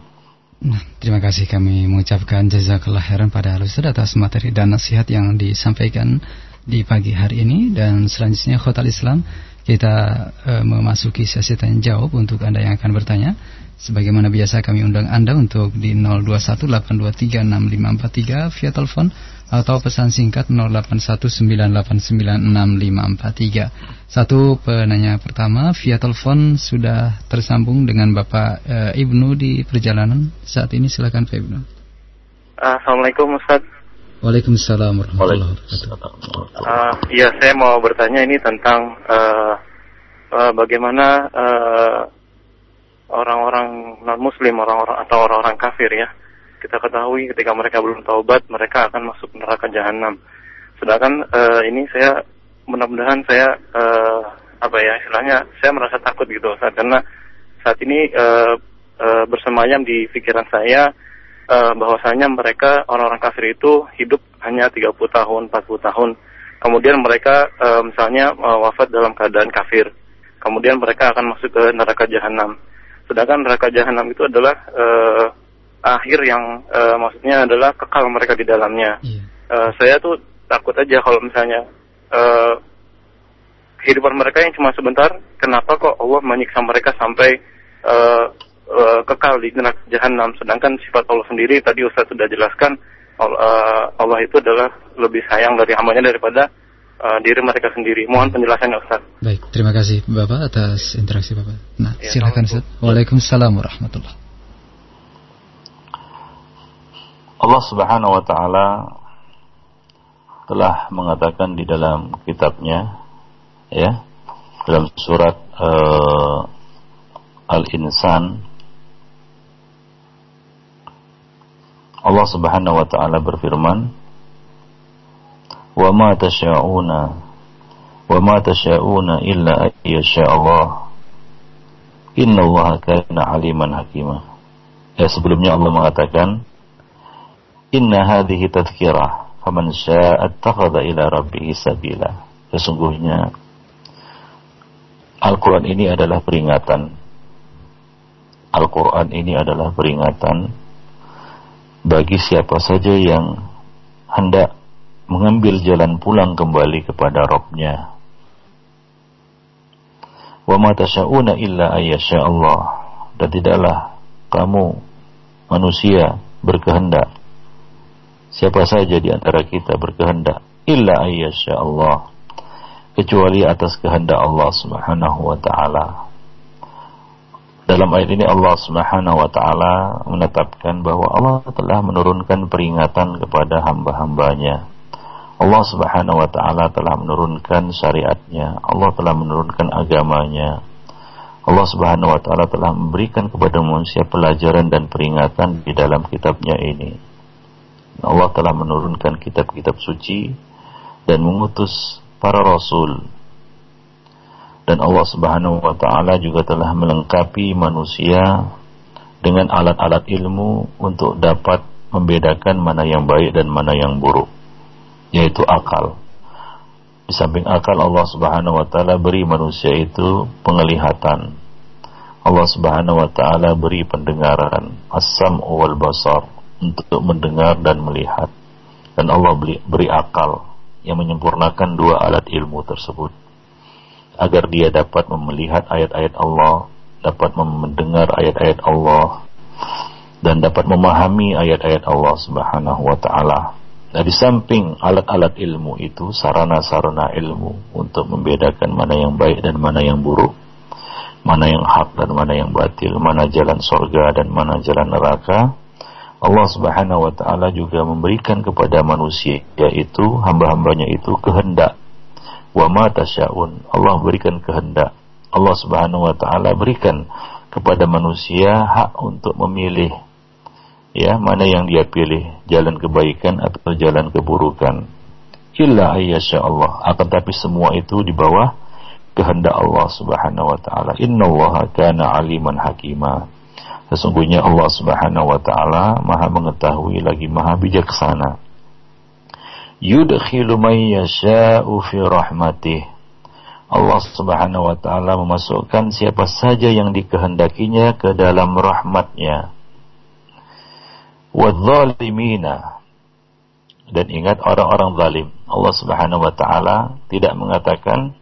Nah, terima kasih kami mengucapkan jazakallah khairan pada Al-Ustaz atas materi dan nasihat yang disampaikan di pagi hari ini dan selanjutnya khotal Islam kita uh, memasuki sesi tanya jawab untuk Anda yang akan bertanya. Sebagaimana biasa kami undang Anda untuk di 0218236543 via telepon atau pesan singkat 0819896543. Satu penanya pertama via telepon sudah tersambung dengan Bapak e, Ibnu di perjalanan saat ini silakan Pak Ibnu. Assalamualaikum Ustaz. Waalaikumsalam warahmatullahi wabarakatuh. Uh, ya saya mau bertanya ini tentang uh, uh, bagaimana orang-orang non Muslim, orang-orang atau orang-orang kafir ya kita ketahui ketika mereka belum taubat mereka akan masuk neraka jahanam. Sedangkan uh, ini saya mudah-mudahan saya uh, apa ya istilahnya saya merasa takut gitu saat karena saat ini uh, uh, bersemayam di pikiran saya uh, bahwasanya mereka orang-orang kafir itu hidup hanya 30 tahun, 40 tahun. Kemudian mereka uh, misalnya uh, wafat dalam keadaan kafir. Kemudian mereka akan masuk ke neraka jahanam. Sedangkan neraka jahanam itu adalah uh, akhir yang uh, maksudnya adalah kekal mereka di dalamnya. Yeah. Iya. Uh, saya tuh takut aja kalau misalnya uh, kehidupan mereka yang cuma sebentar, kenapa kok Allah menyiksa mereka sampai uh, uh, kekal di neraka jahanam? Sedangkan sifat Allah sendiri tadi Ustaz sudah jelaskan uh, Allah itu adalah lebih sayang dari hambanya daripada uh, diri mereka sendiri. Mohon penjelasannya Ustaz. Baik, terima kasih Bapak atas interaksi Bapak. Nah, ya, silakan Ustaz. Waalaikumsalam warahmatullahi Allah Subhanahu wa taala telah mengatakan di dalam kitabnya ya dalam surat uh, Al-Insan Allah Subhanahu wa taala berfirman wa ma tasyauna wa ma tasyauna illa ayyasha Allah inna Allah kana aliman hakimah ya sebelumnya Allah mengatakan Inna hadhihi tadhkirah faman syaa'a attakhadha ila rabbih sabila. Sesungguhnya Al-Quran ini adalah peringatan. Al-Quran ini adalah peringatan bagi siapa saja yang hendak mengambil jalan pulang kembali kepada Robnya. Wa ma illa ayyasha Allah dan tidaklah kamu manusia berkehendak siapa saja di antara kita berkehendak illa ayyasha Allah kecuali atas kehendak Allah Subhanahu wa taala. Dalam ayat ini Allah Subhanahu wa taala menetapkan bahwa Allah telah menurunkan peringatan kepada hamba-hambanya. Allah Subhanahu wa taala telah menurunkan syariatnya, Allah telah menurunkan agamanya. Allah Subhanahu wa taala telah memberikan kepada manusia pelajaran dan peringatan di dalam kitabnya ini. Allah telah menurunkan kitab-kitab suci dan mengutus para rasul. Dan Allah Subhanahu wa taala juga telah melengkapi manusia dengan alat-alat ilmu untuk dapat membedakan mana yang baik dan mana yang buruk yaitu akal. Di samping akal Allah Subhanahu wa taala beri manusia itu penglihatan. Allah Subhanahu wa taala beri pendengaran asam wal basar untuk mendengar dan melihat. Dan Allah beri, beri akal yang menyempurnakan dua alat ilmu tersebut. Agar dia dapat melihat ayat-ayat Allah, dapat mendengar ayat-ayat Allah dan dapat memahami ayat-ayat Allah Subhanahu wa taala. Nah, di samping alat-alat ilmu itu, sarana-sarana ilmu untuk membedakan mana yang baik dan mana yang buruk, mana yang hak dan mana yang batil, mana jalan surga dan mana jalan neraka, Allah Subhanahu wa taala juga memberikan kepada manusia yaitu hamba-hambanya itu kehendak. Wa ma tasyaun. Allah berikan kehendak. Allah Subhanahu wa taala berikan kepada manusia hak untuk memilih ya mana yang dia pilih, jalan kebaikan atau jalan keburukan. Illa ayyasha Allah. Akan tapi semua itu di bawah kehendak Allah Subhanahu wa taala. Innallaha kana aliman hakima. Sesungguhnya Allah Subhanahu wa taala Maha mengetahui lagi Maha bijaksana. Yudkhilu man yasha'u fi rahmatih. Allah Subhanahu wa taala memasukkan siapa saja yang dikehendakinya ke dalam rahmatnya. Wadzalimina dan ingat orang-orang zalim. Allah Subhanahu wa taala tidak mengatakan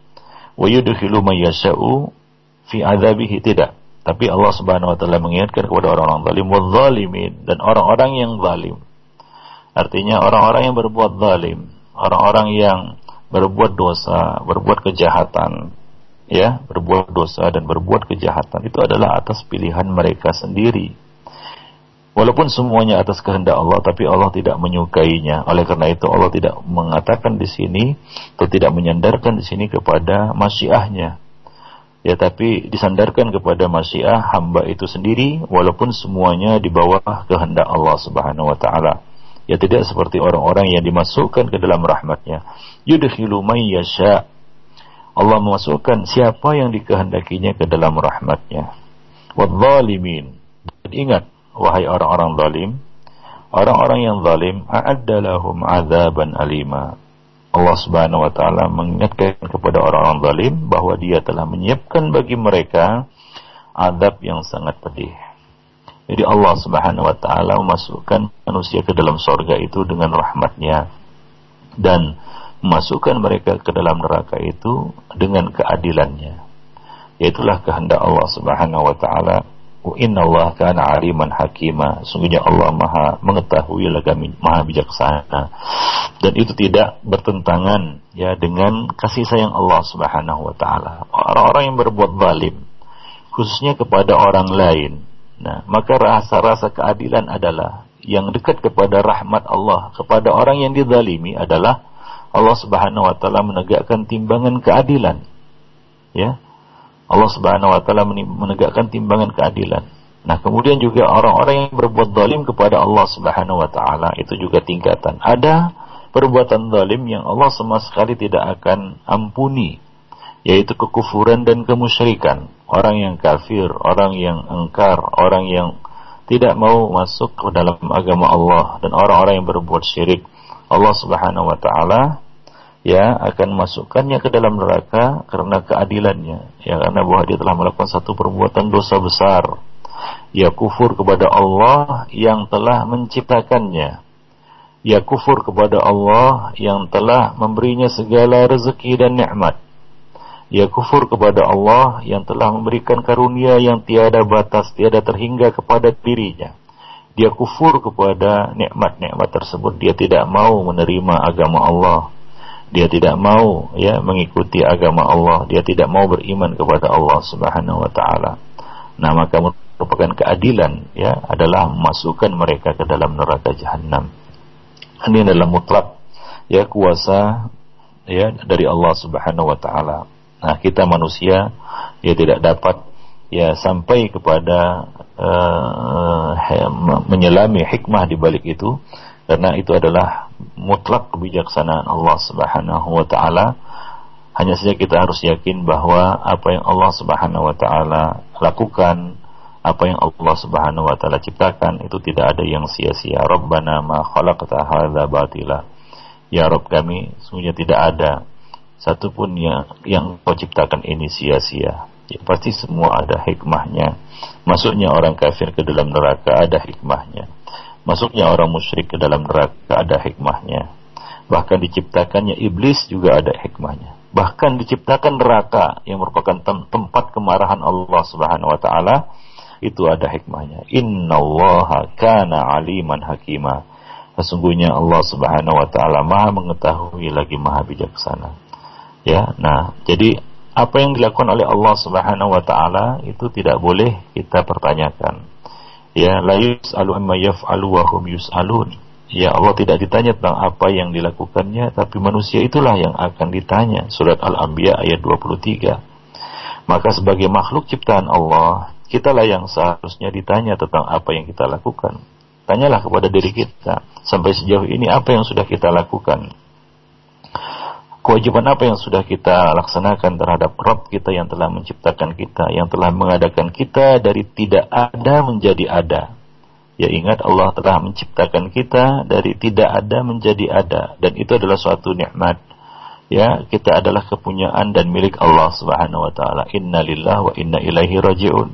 wa yudkhilu fi adzabihi tidak. Tapi Allah Subhanahu wa taala mengingatkan kepada orang-orang zalim wadzalimin dan orang-orang yang zalim. Artinya orang-orang yang berbuat zalim, orang-orang yang berbuat dosa, berbuat kejahatan, ya, berbuat dosa dan berbuat kejahatan itu adalah atas pilihan mereka sendiri. Walaupun semuanya atas kehendak Allah, tapi Allah tidak menyukainya. Oleh karena itu Allah tidak mengatakan di sini atau tidak menyandarkan di sini kepada masyiahnya. Ya tapi disandarkan kepada masyiah hamba itu sendiri walaupun semuanya di bawah kehendak Allah Subhanahu wa taala. Ya tidak seperti orang-orang yang dimasukkan ke dalam rahmatnya. Yudkhilu may yasha. Allah memasukkan siapa yang dikehendakinya ke dalam rahmatnya. Wadzalimin ingat wahai orang-orang zalim orang-orang yang zalim a'adda lahum azaban alima Allah Subhanahu wa taala mengingatkan kepada orang-orang zalim bahwa dia telah menyiapkan bagi mereka adab yang sangat pedih. Jadi Allah Subhanahu wa taala memasukkan manusia ke dalam sorga itu dengan rahmatnya dan memasukkan mereka ke dalam neraka itu dengan keadilannya. Yaitulah kehendak Allah Subhanahu wa taala Inna Allah kana aliman hakima. Sungguhnya Allah maha mengetahui lagi maha bijaksana. Dan itu tidak bertentangan ya dengan kasih sayang Allah Subhanahu wa taala. Orang-orang yang berbuat zalim khususnya kepada orang lain. Nah, maka rasa-rasa keadilan adalah yang dekat kepada rahmat Allah kepada orang yang dizalimi adalah Allah Subhanahu wa taala menegakkan timbangan keadilan. Ya, Allah Subhanahu wa taala menegakkan timbangan keadilan. Nah, kemudian juga orang-orang yang berbuat zalim kepada Allah Subhanahu wa taala itu juga tingkatan. Ada perbuatan zalim yang Allah sama sekali tidak akan ampuni, yaitu kekufuran dan kemusyrikan. Orang yang kafir, orang yang engkar, orang yang tidak mau masuk ke dalam agama Allah dan orang-orang yang berbuat syirik. Allah Subhanahu wa taala ya akan masukkannya ke dalam neraka karena keadilannya. Ya karena bahwa dia telah melakukan satu perbuatan dosa besar. Ya kufur kepada Allah yang telah menciptakannya. Ya kufur kepada Allah yang telah memberinya segala rezeki dan nikmat. Ya kufur kepada Allah yang telah memberikan karunia yang tiada batas tiada terhingga kepada dirinya. Dia kufur kepada nikmat-nikmat tersebut. Dia tidak mau menerima agama Allah dia tidak mau ya mengikuti agama Allah, dia tidak mau beriman kepada Allah Subhanahu wa taala. Nah, maka merupakan keadilan ya adalah memasukkan mereka ke dalam neraka jahanam. Ini adalah mutlak ya kuasa ya dari Allah Subhanahu wa taala. Nah, kita manusia ya tidak dapat ya sampai kepada uh, menyelami hikmah di balik itu karena itu adalah mutlak kebijaksanaan Allah Subhanahu wa taala. Hanya saja kita harus yakin bahwa apa yang Allah Subhanahu wa taala lakukan, apa yang Allah Subhanahu wa taala ciptakan itu tidak ada yang sia-sia. Rabbana ma khalaqta hadza batila. Ya Rabb kami, sungguhnya tidak ada satupun yang yang kau ciptakan ini sia-sia. Ya, pasti semua ada hikmahnya. Masuknya orang kafir ke dalam neraka ada hikmahnya. Masuknya orang musyrik ke dalam neraka ada hikmahnya. Bahkan diciptakannya iblis juga ada hikmahnya. Bahkan diciptakan neraka yang merupakan tem tempat kemarahan Allah Subhanahu wa taala itu ada hikmahnya. Innallaha kana aliman hakima. Sesungguhnya Allah Subhanahu wa taala Maha mengetahui lagi Maha bijaksana. Ya, nah, jadi apa yang dilakukan oleh Allah Subhanahu wa taala itu tidak boleh kita pertanyakan. Ya, la yus'alu amma yaf'alu wa hum yus'alun. Ya Allah tidak ditanya tentang apa yang dilakukannya, tapi manusia itulah yang akan ditanya. Surat Al-Anbiya ayat 23. Maka sebagai makhluk ciptaan Allah, kitalah yang seharusnya ditanya tentang apa yang kita lakukan. Tanyalah kepada diri kita, sampai sejauh ini apa yang sudah kita lakukan? Kewajiban apa yang sudah kita laksanakan terhadap Rabb kita yang telah menciptakan kita, yang telah mengadakan kita dari tidak ada menjadi ada. Ya ingat Allah telah menciptakan kita dari tidak ada menjadi ada dan itu adalah suatu nikmat. Ya, kita adalah kepunyaan dan milik Allah Subhanahu wa taala. Innalillahi wa inna ilaihi rajiun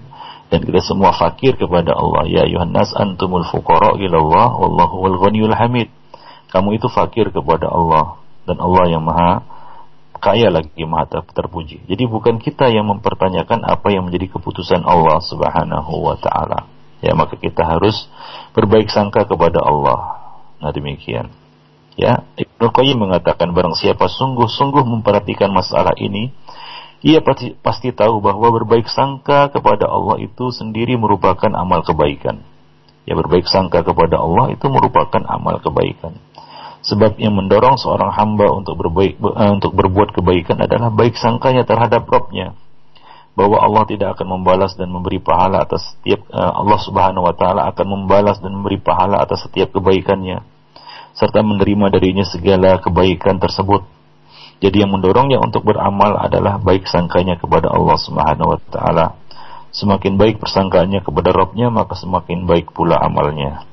dan kita semua fakir kepada Allah. Ya ayuhan antumul fuqara ilallah wallahu wal ghaniyul hamid. Kamu itu fakir kepada Allah dan Allah yang maha kaya lagi maha terpuji. Jadi bukan kita yang mempertanyakan apa yang menjadi keputusan Allah Subhanahu wa taala. Ya, maka kita harus berbaik sangka kepada Allah. Nah, demikian. Ya, Ibnu Qayyim mengatakan barang siapa sungguh-sungguh memperhatikan masalah ini, ia pasti, pasti tahu bahwa berbaik sangka kepada Allah itu sendiri merupakan amal kebaikan. Ya berbaik sangka kepada Allah itu merupakan amal kebaikan. Sebab yang mendorong seorang hamba untuk berbaik uh, untuk berbuat kebaikan adalah baik sangkanya terhadap Rabbnya bahwa Allah tidak akan membalas dan memberi pahala atas setiap uh, Allah Subhanahu wa taala akan membalas dan memberi pahala atas setiap kebaikannya serta menerima darinya segala kebaikan tersebut jadi yang mendorongnya untuk beramal adalah baik sangkanya kepada Allah Subhanahu wa taala. Semakin baik persangkaannya kepada Rabbnya maka semakin baik pula amalnya.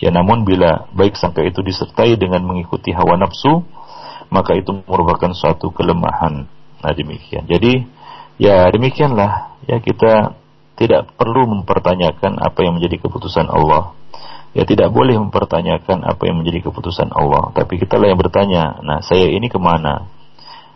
Ya namun bila baik sangka itu disertai dengan mengikuti hawa nafsu, maka itu merupakan suatu kelemahan. Nah demikian. Jadi ya demikianlah ya kita tidak perlu mempertanyakan apa yang menjadi keputusan Allah. Ya tidak boleh mempertanyakan apa yang menjadi keputusan Allah. Tapi kita lah yang bertanya, nah saya ini ke mana?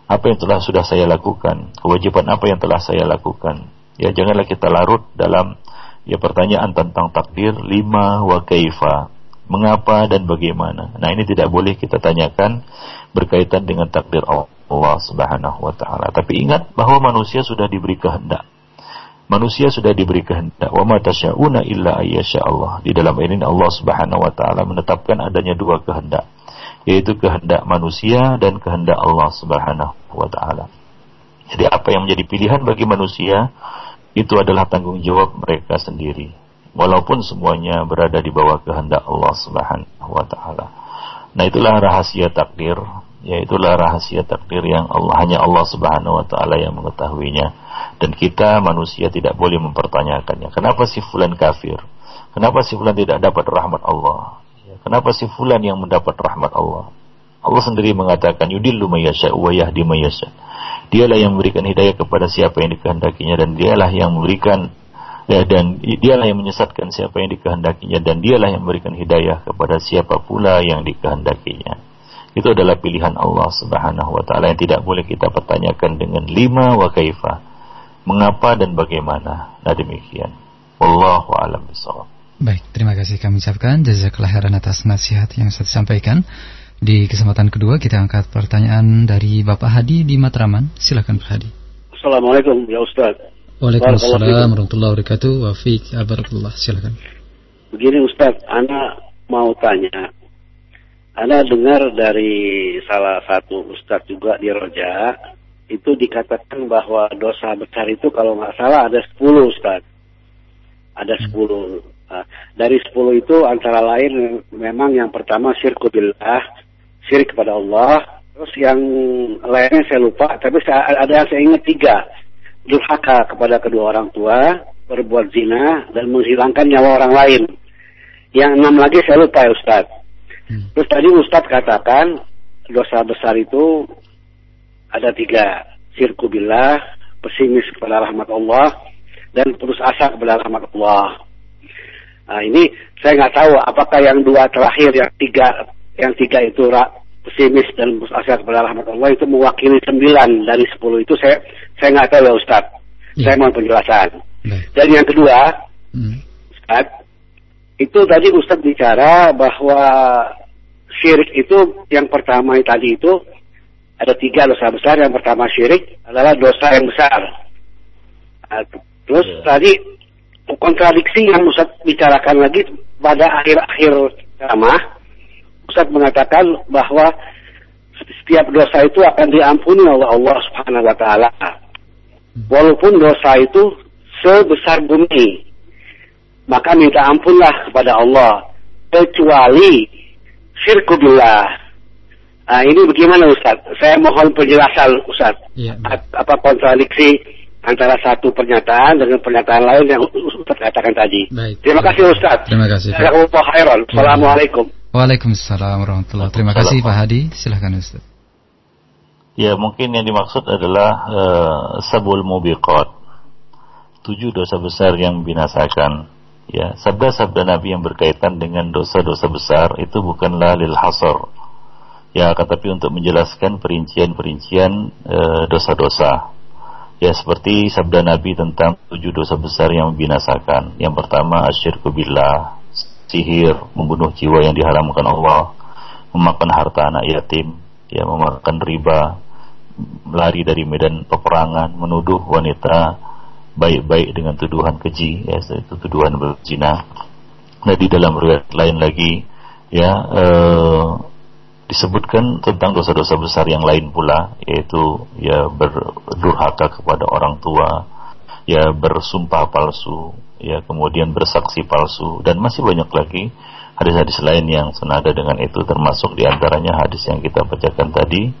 apa yang telah sudah saya lakukan, kewajiban apa yang telah saya lakukan. Ya janganlah kita larut dalam ya pertanyaan tentang takdir lima wa kaifa, mengapa dan bagaimana. Nah, ini tidak boleh kita tanyakan berkaitan dengan takdir Allah Subhanahu wa taala. Tapi ingat bahwa manusia sudah diberi kehendak. Manusia sudah diberi kehendak. Wa ma tasyauna illa ayyasha Allah. Di dalam ini Allah Subhanahu wa taala menetapkan adanya dua kehendak yaitu kehendak manusia dan kehendak Allah Subhanahu wa taala. Jadi apa yang menjadi pilihan bagi manusia itu adalah tanggung jawab mereka sendiri. Walaupun semuanya berada di bawah kehendak Allah Subhanahu wa taala. Nah, itulah rahasia takdir, yaitulah rahasia takdir yang Allah hanya Allah Subhanahu wa taala yang mengetahuinya dan kita manusia tidak boleh mempertanyakannya. Kenapa si fulan kafir? Kenapa si fulan tidak dapat rahmat Allah? Kenapa si fulan yang mendapat rahmat Allah? Allah sendiri mengatakan yudillu mayyasha wa yahdi. Dialah yang memberikan hidayah kepada siapa yang dikehendakinya dan dialah yang memberikan ya, dan dialah yang menyesatkan siapa yang dikehendakinya dan dialah yang memberikan hidayah kepada siapa pula yang dikehendakinya. Itu adalah pilihan Allah Subhanahu wa taala yang tidak boleh kita pertanyakan dengan lima wa kaifa. Mengapa dan bagaimana? Nah demikian. Wallahu a'lam bishawab. Baik, terima kasih kami ucapkan jazakallah khairan atas nasihat yang saya sampaikan. Di kesempatan kedua kita angkat pertanyaan dari Bapak Hadi di Matraman. Silakan Pak Hadi. Assalamualaikum ya Ustaz. Waalaikumsalam warahmatullahi wabarakatuh. Wa fiik barakallah. Silakan. Begini Ustaz, Ana mau tanya. Ana dengar dari salah satu Ustaz juga di Roja itu dikatakan bahwa dosa besar itu kalau nggak salah ada 10 Ustaz. Ada 10 hmm Nah, dari sepuluh itu antara lain memang yang pertama syirku billah, syirik kepada Allah. Terus yang lainnya saya lupa, tapi ada yang saya ingat tiga. Durhaka kepada kedua orang tua, berbuat zina dan menghilangkan nyawa orang lain. Yang enam lagi saya lupa ya Ustaz. Hmm. Terus tadi Ustaz katakan dosa besar itu ada tiga. Sirku billah, pesimis kepada rahmat Allah, dan putus asa kepada rahmat Allah. Nah ini saya nggak tahu apakah yang dua terakhir, yang tiga, yang tiga itu pesimis dan putus asa kepada rahmat Allah itu mewakili sembilan dari sepuluh itu saya saya nggak tahu ya Ustaz. Ya. Saya mohon penjelasan. Baik. Dan yang kedua, hmm. Ustaz, itu tadi Ustaz bicara bahwa syirik itu yang pertama tadi itu ada tiga dosa besar. Yang pertama syirik adalah dosa yang besar. Nah, terus yeah. tadi kontradiksi yang Ustaz bicarakan lagi pada akhir-akhir ceramah, Ustaz mengatakan bahwa setiap dosa itu akan diampuni oleh Allah Subhanahu wa taala. Walaupun dosa itu sebesar bumi. Maka minta ampunlah kepada Allah. Kecuali syirku billah. Nah, ini bagaimana Ustaz? Saya mohon penjelasan Ustaz. Ya, apa kontradiksi antara satu pernyataan dengan pernyataan lain yang Ustaz katakan tadi. Baik. Terima kasih Ustaz. Terima kasih. Assalamualaikum. Waalaikumsalam warahmatullahi Terima kasih Pak Hadi. Silahkan Ustaz. Ya mungkin yang dimaksud adalah uh, sabul mubiqat tujuh dosa besar yang binasakan. Ya, sabda-sabda Nabi yang berkaitan dengan dosa-dosa besar itu bukanlah lil hasar. Ya, tetapi untuk menjelaskan perincian-perincian e, dosa-dosa. Ya, seperti sabda Nabi tentang tujuh dosa besar yang binasakan. Yang pertama asyirku billah, sihir, membunuh jiwa yang diharamkan Allah, memakan harta anak yatim, ya memakan riba, lari dari medan peperangan, menuduh wanita baik-baik dengan tuduhan keji ya itu tuduhan berzina. Nah di dalam riwayat lain lagi ya eh, disebutkan tentang dosa-dosa besar yang lain pula yaitu ya berdurhaka kepada orang tua ya bersumpah palsu ya kemudian bersaksi palsu. Dan masih banyak lagi hadis-hadis lain yang senada dengan itu termasuk di antaranya hadis yang kita bacakan tadi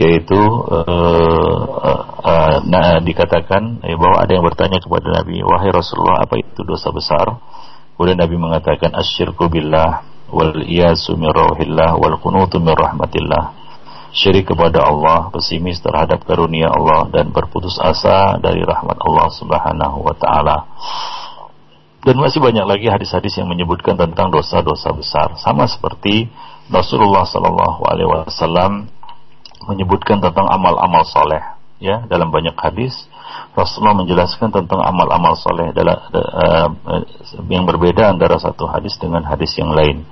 yaitu uh, uh, uh, nah, dikatakan eh, bahwa ada yang bertanya kepada Nabi wahai Rasulullah apa itu dosa besar? Kemudian Nabi mengatakan asyirku billah wal iyasu min rauhillah wal kunutu min rahmatillah. Syirik kepada Allah pesimis terhadap karunia Allah dan berputus asa dari rahmat Allah Subhanahu wa taala dan masih banyak lagi hadis-hadis yang menyebutkan tentang dosa-dosa besar. Sama seperti Rasulullah sallallahu alaihi wasallam menyebutkan tentang amal-amal soleh ya dalam banyak hadis. Rasulullah menjelaskan tentang amal-amal soleh dalam uh, yang berbeda antara satu hadis dengan hadis yang lain.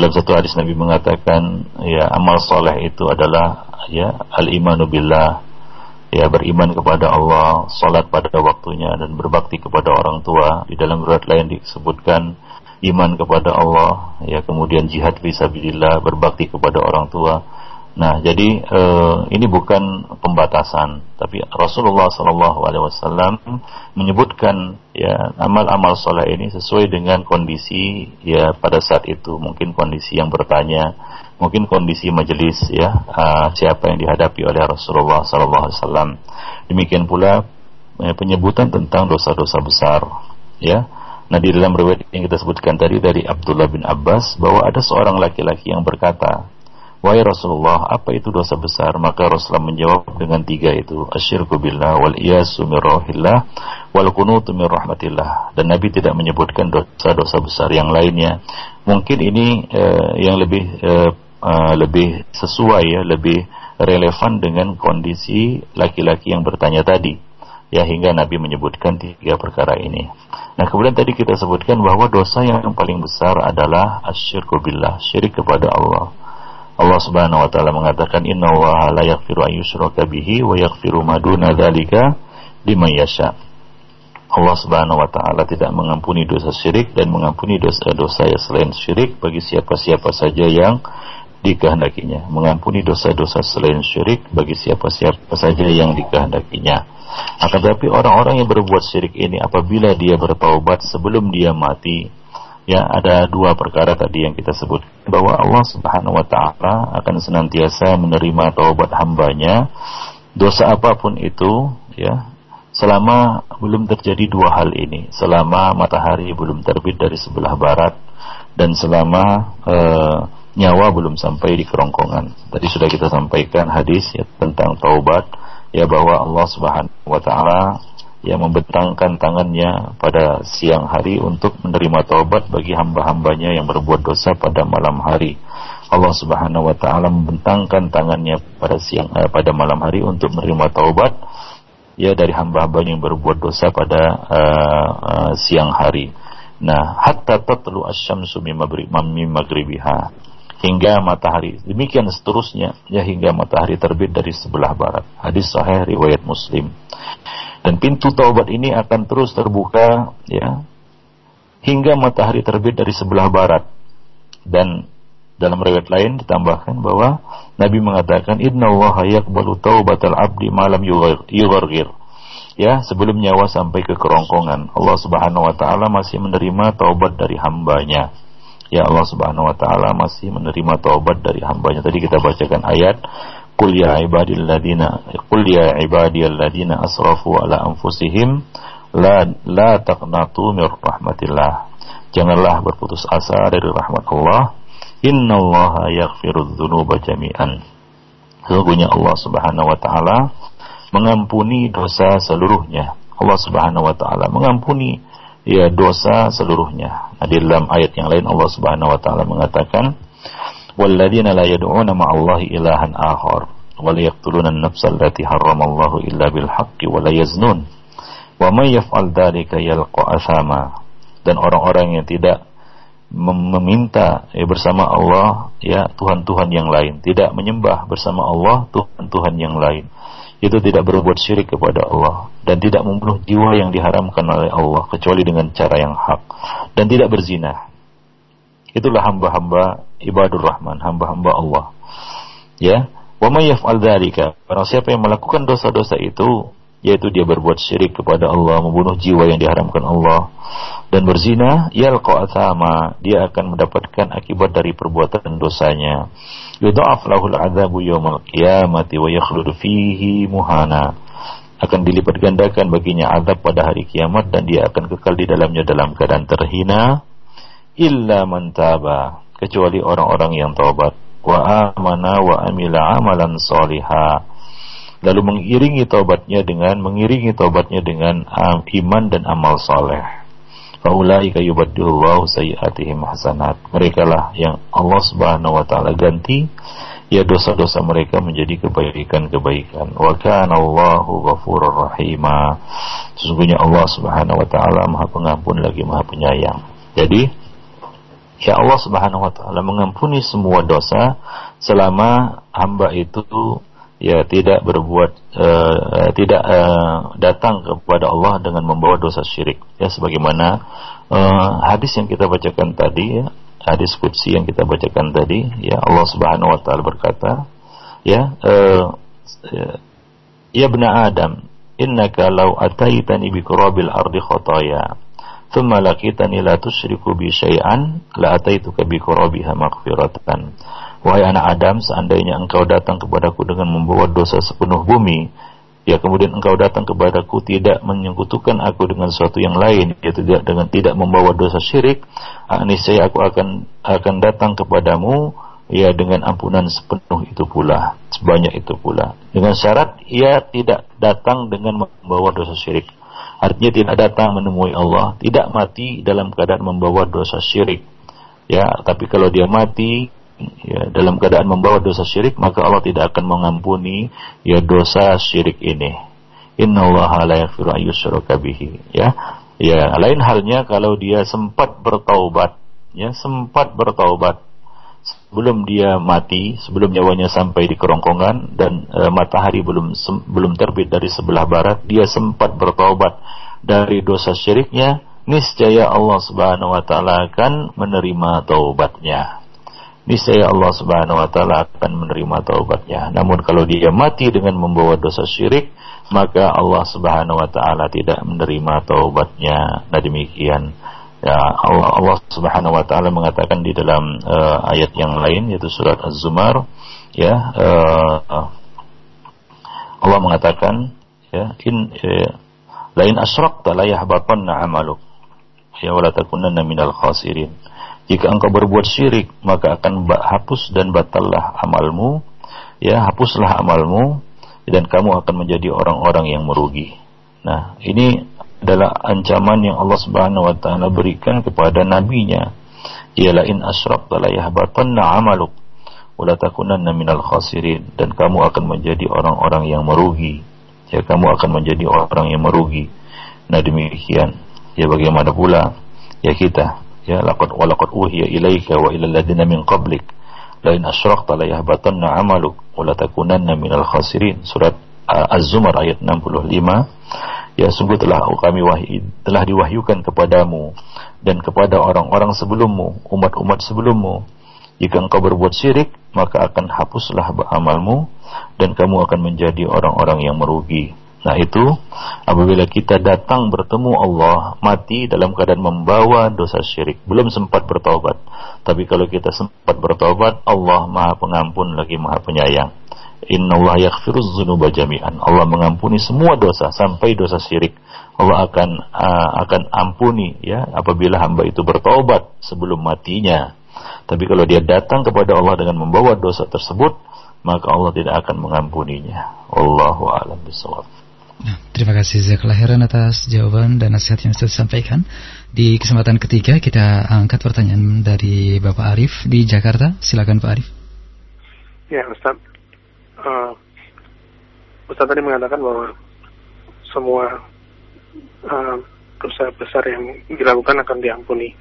Dalam satu hadis Nabi mengatakan ya amal soleh itu adalah ya al imanu billah ya beriman kepada Allah, salat pada waktunya dan berbakti kepada orang tua. Di dalam riwayat lain disebutkan iman kepada Allah, ya kemudian jihad fisabilillah, berbakti kepada orang tua. Nah, jadi e, ini bukan pembatasan, tapi Rasulullah Shallallahu Alaihi Wasallam menyebutkan ya amal-amal soleh ini sesuai dengan kondisi ya pada saat itu, mungkin kondisi yang bertanya, mungkin kondisi majelis ya uh, siapa yang dihadapi oleh Rasulullah Shallallahu Alaihi Wasallam. Demikian pula ya, penyebutan tentang dosa-dosa besar, ya. Nah di dalam riwayat yang kita sebutkan tadi dari Abdullah bin Abbas bahwa ada seorang laki-laki yang berkata, Wahai Rasulullah, apa itu dosa besar? Maka Rasulullah menjawab dengan tiga itu. Asyirku billah wal iyasu wal kunutu. Dan Nabi tidak menyebutkan dosa-dosa besar yang lainnya. Mungkin ini uh, yang lebih uh, uh, lebih sesuai ya, lebih relevan dengan kondisi laki-laki yang bertanya tadi. Ya hingga Nabi menyebutkan tiga perkara ini. Nah kemudian tadi kita sebutkan bahwa dosa yang paling besar adalah asyirku billah, syirik kepada Allah Allah Subhanahu wa taala mengatakan Inna Allah la yaghfiru an yushraka bihi wa yaghfiru ma duna dzalika liman yasha. Allah Subhanahu wa taala tidak mengampuni dosa syirik dan mengampuni dosa-dosa yang selain syirik bagi siapa-siapa saja yang dikehendakinya. Mengampuni dosa-dosa selain syirik bagi siapa-siapa saja yang dikehendakinya. Akan tetapi orang-orang yang berbuat syirik ini apabila dia bertaubat sebelum dia mati, ya ada dua perkara tadi yang kita sebut bahwa Allah Subhanahu wa taala akan senantiasa menerima taubat hambanya dosa apa pun itu ya selama belum terjadi dua hal ini, selama matahari belum terbit dari sebelah barat dan selama uh, nyawa belum sampai di kerongkongan. Tadi sudah kita sampaikan hadis ya tentang taubat ya bahwa Allah Subhanahu wa taala yang membentangkan tangannya pada siang hari untuk menerima taubat bagi hamba-hambanya yang berbuat dosa pada malam hari. Allah Subhanahu wa taala membentangkan tangannya pada siang eh, pada malam hari untuk menerima taubat ya dari hamba-hambanya yang berbuat dosa pada uh, uh, siang hari. Nah, hatta tatlu asy-syamsu min maghribiha hingga matahari. Demikian seterusnya ya hingga matahari terbit dari sebelah barat. Hadis sahih riwayat Muslim. Dan pintu taubat ini akan terus terbuka ya hingga matahari terbit dari sebelah barat. Dan dalam riwayat lain ditambahkan bahwa Nabi mengatakan Inna Allah yaqbalu taubatal abdi malam yughargir. Ya, sebelum nyawa sampai ke kerongkongan, Allah Subhanahu wa taala masih menerima taubat dari hambanya. Ya Allah Subhanahu wa taala masih menerima taubat dari hambanya. Tadi kita bacakan ayat Qul ya ibadilladzina Qul ya ibadiyalladzina asrafu ala anfusihim la la taqnatu mir rahmatillah. Janganlah berputus asa dari rahmat Allah. Innallaha yaghfirudz dzunuba jami'an. Sesungguhnya Allah Subhanahu wa taala mengampuni dosa seluruhnya. Allah Subhanahu wa taala mengampuni ya dosa seluruhnya. Nah, di dalam ayat yang lain Allah Subhanahu wa taala mengatakan walladzina la yad'una ma'allahi ilahan akhar wa la yaqtuluna an-nafsa allati harramallahu illa bil haqqi wa la yaznun. Wa may yaf'al dhalika yalqa asama dan orang-orang yang tidak meminta ya, bersama Allah ya Tuhan-Tuhan yang lain. Tidak menyembah bersama Allah Tuhan-Tuhan yang lain. Itu tidak berbuat syirik kepada Allah dan tidak membunuh jiwa yang diharamkan oleh Allah kecuali dengan cara yang hak dan tidak berzina. Itulah hamba-hamba ibadur rahman, hamba-hamba Allah. Ya, wa may yaf'al dzalika, barang siapa yang melakukan dosa-dosa itu, yaitu dia berbuat syirik kepada Allah, membunuh jiwa yang diharamkan Allah dan berzina, yalqa athama, dia akan mendapatkan akibat dari perbuatan dosanya. Yudha'af lahul adzabu yaumal qiyamati wa yakhludu fihi muhana. Akan dilipat gandakan baginya azab pada hari kiamat dan dia akan kekal di dalamnya dalam keadaan terhina. Illa man taba. Kecuali orang-orang yang taubat. Wa amana wa amila amalan soliha lalu mengiringi taubatnya dengan mengiringi taubatnya dengan iman dan amal soleh faulaika yubaddilullahu sayiatihim hasanat. Mereka lah yang Allah Subhanahu wa taala ganti ya dosa-dosa mereka menjadi kebaikan-kebaikan. Wa kana Allahu ghafurur rahima. Sesungguhnya Allah Subhanahu wa taala Maha Pengampun lagi Maha Penyayang. Jadi ya Allah Subhanahu wa taala mengampuni semua dosa selama hamba itu ya tidak berbuat uh, tidak uh, datang kepada Allah dengan membawa dosa syirik. Ya sebagaimana uh, hadis yang kita bacakan tadi ya hadis qudsi yang kita bacakan tadi ya Allah Subhanahu wa taala berkata ya uh, ya bena Adam innaka law ataitani bi qurabil ardi khataya thumma laqitani la tusyriku bi syai'an la ataituka bi qurabiha maghfiratan wahai anak Adam seandainya engkau datang kepadaku dengan membawa dosa sepenuh bumi ya kemudian engkau datang kepadaku tidak menyekutukan aku dengan sesuatu yang lain yaitu tidak dengan tidak membawa dosa syirik niscaya aku akan akan datang kepadamu ya dengan ampunan sepenuh itu pula sebanyak itu pula dengan syarat ia tidak datang dengan membawa dosa syirik Artinya tidak datang menemui Allah, tidak mati dalam keadaan membawa dosa syirik. Ya, tapi kalau dia mati ya, dalam keadaan membawa dosa syirik, maka Allah tidak akan mengampuni ya dosa syirik ini. Inna Allah la yaghfiru bihi. Ya. Ya, lain halnya kalau dia sempat bertaubat, ya, sempat bertaubat sebelum dia mati, sebelum nyawanya sampai di kerongkongan dan e, matahari belum sem, belum terbit dari sebelah barat, dia sempat bertobat dari dosa syiriknya, niscaya Allah Subhanahu wa taala akan menerima taubatnya. Niscaya Allah Subhanahu wa taala akan menerima taubatnya. Namun kalau dia mati dengan membawa dosa syirik, maka Allah Subhanahu wa taala tidak menerima taubatnya. Nah demikian ya Allah, Allah Subhanahu wa taala mengatakan di dalam uh, ayat yang lain yaitu surat Az-Zumar ya uh, Allah mengatakan ya in uh, Lain asyrakta la yahbatanna amaluk. Ya wala takunanna minal khasirin. Jika engkau berbuat syirik, maka akan hapus dan batallah amalmu. Ya, hapuslah amalmu dan kamu akan menjadi orang-orang yang merugi. Nah, ini adalah ancaman yang Allah Subhanahu wa taala berikan kepada nabinya. Ialah in asyrakta la yahbatanna amaluk wa la takunanna minal khasirin dan kamu akan menjadi orang-orang yang merugi ya kamu akan menjadi orang yang merugi. Nah demikian. Ya bagaimana pula ya kita ya laqad wa laqad uhiya ilaika wa ila alladziina min qablik la in asyrakta la yahbatanna 'amaluk wa la takunanna minal khasirin. Surat uh, Az-Zumar ayat 65 ya sungguh telah kami wahyu telah diwahyukan kepadamu dan kepada orang-orang sebelummu umat-umat sebelummu jika engkau berbuat syirik maka akan hapuslah amalmu dan kamu akan menjadi orang-orang yang merugi. Nah itu apabila kita datang bertemu Allah mati dalam keadaan membawa dosa syirik belum sempat bertobat. Tapi kalau kita sempat bertobat Allah Maha Pengampun lagi Maha Penyayang. Inna Allah yaghfiruz jami'an. Allah mengampuni semua dosa sampai dosa syirik. Allah akan uh, akan ampuni ya apabila hamba itu bertobat sebelum matinya. Tapi kalau dia datang kepada Allah dengan membawa dosa tersebut, maka Allah tidak akan mengampuninya. Allahu a'lam bishawab. Nah, terima kasih Zakallah Heran atas jawaban dan nasihat yang sudah disampaikan. Di kesempatan ketiga kita angkat pertanyaan dari Bapak Arif di Jakarta. Silakan Pak Arif. Ya Ustaz. Uh, Ustaz tadi mengatakan bahwa semua uh, besar yang dilakukan akan diampuni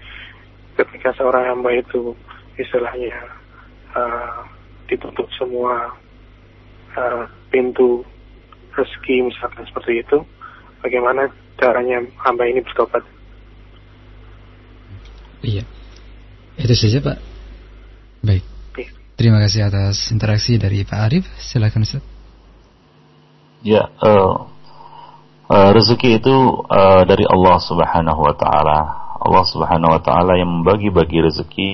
ketika seorang hamba itu istilahnya uh, ditutup semua uh, pintu rezeki misalkan seperti itu, bagaimana caranya hamba ini bertobat? Iya, itu saja Pak. Baik. Iya. Terima kasih atas interaksi dari Pak Arif. Silakan Ustaz. Ya, uh, uh, rezeki itu uh, dari Allah Subhanahu wa taala. Allah Subhanahu wa taala yang membagi-bagi rezeki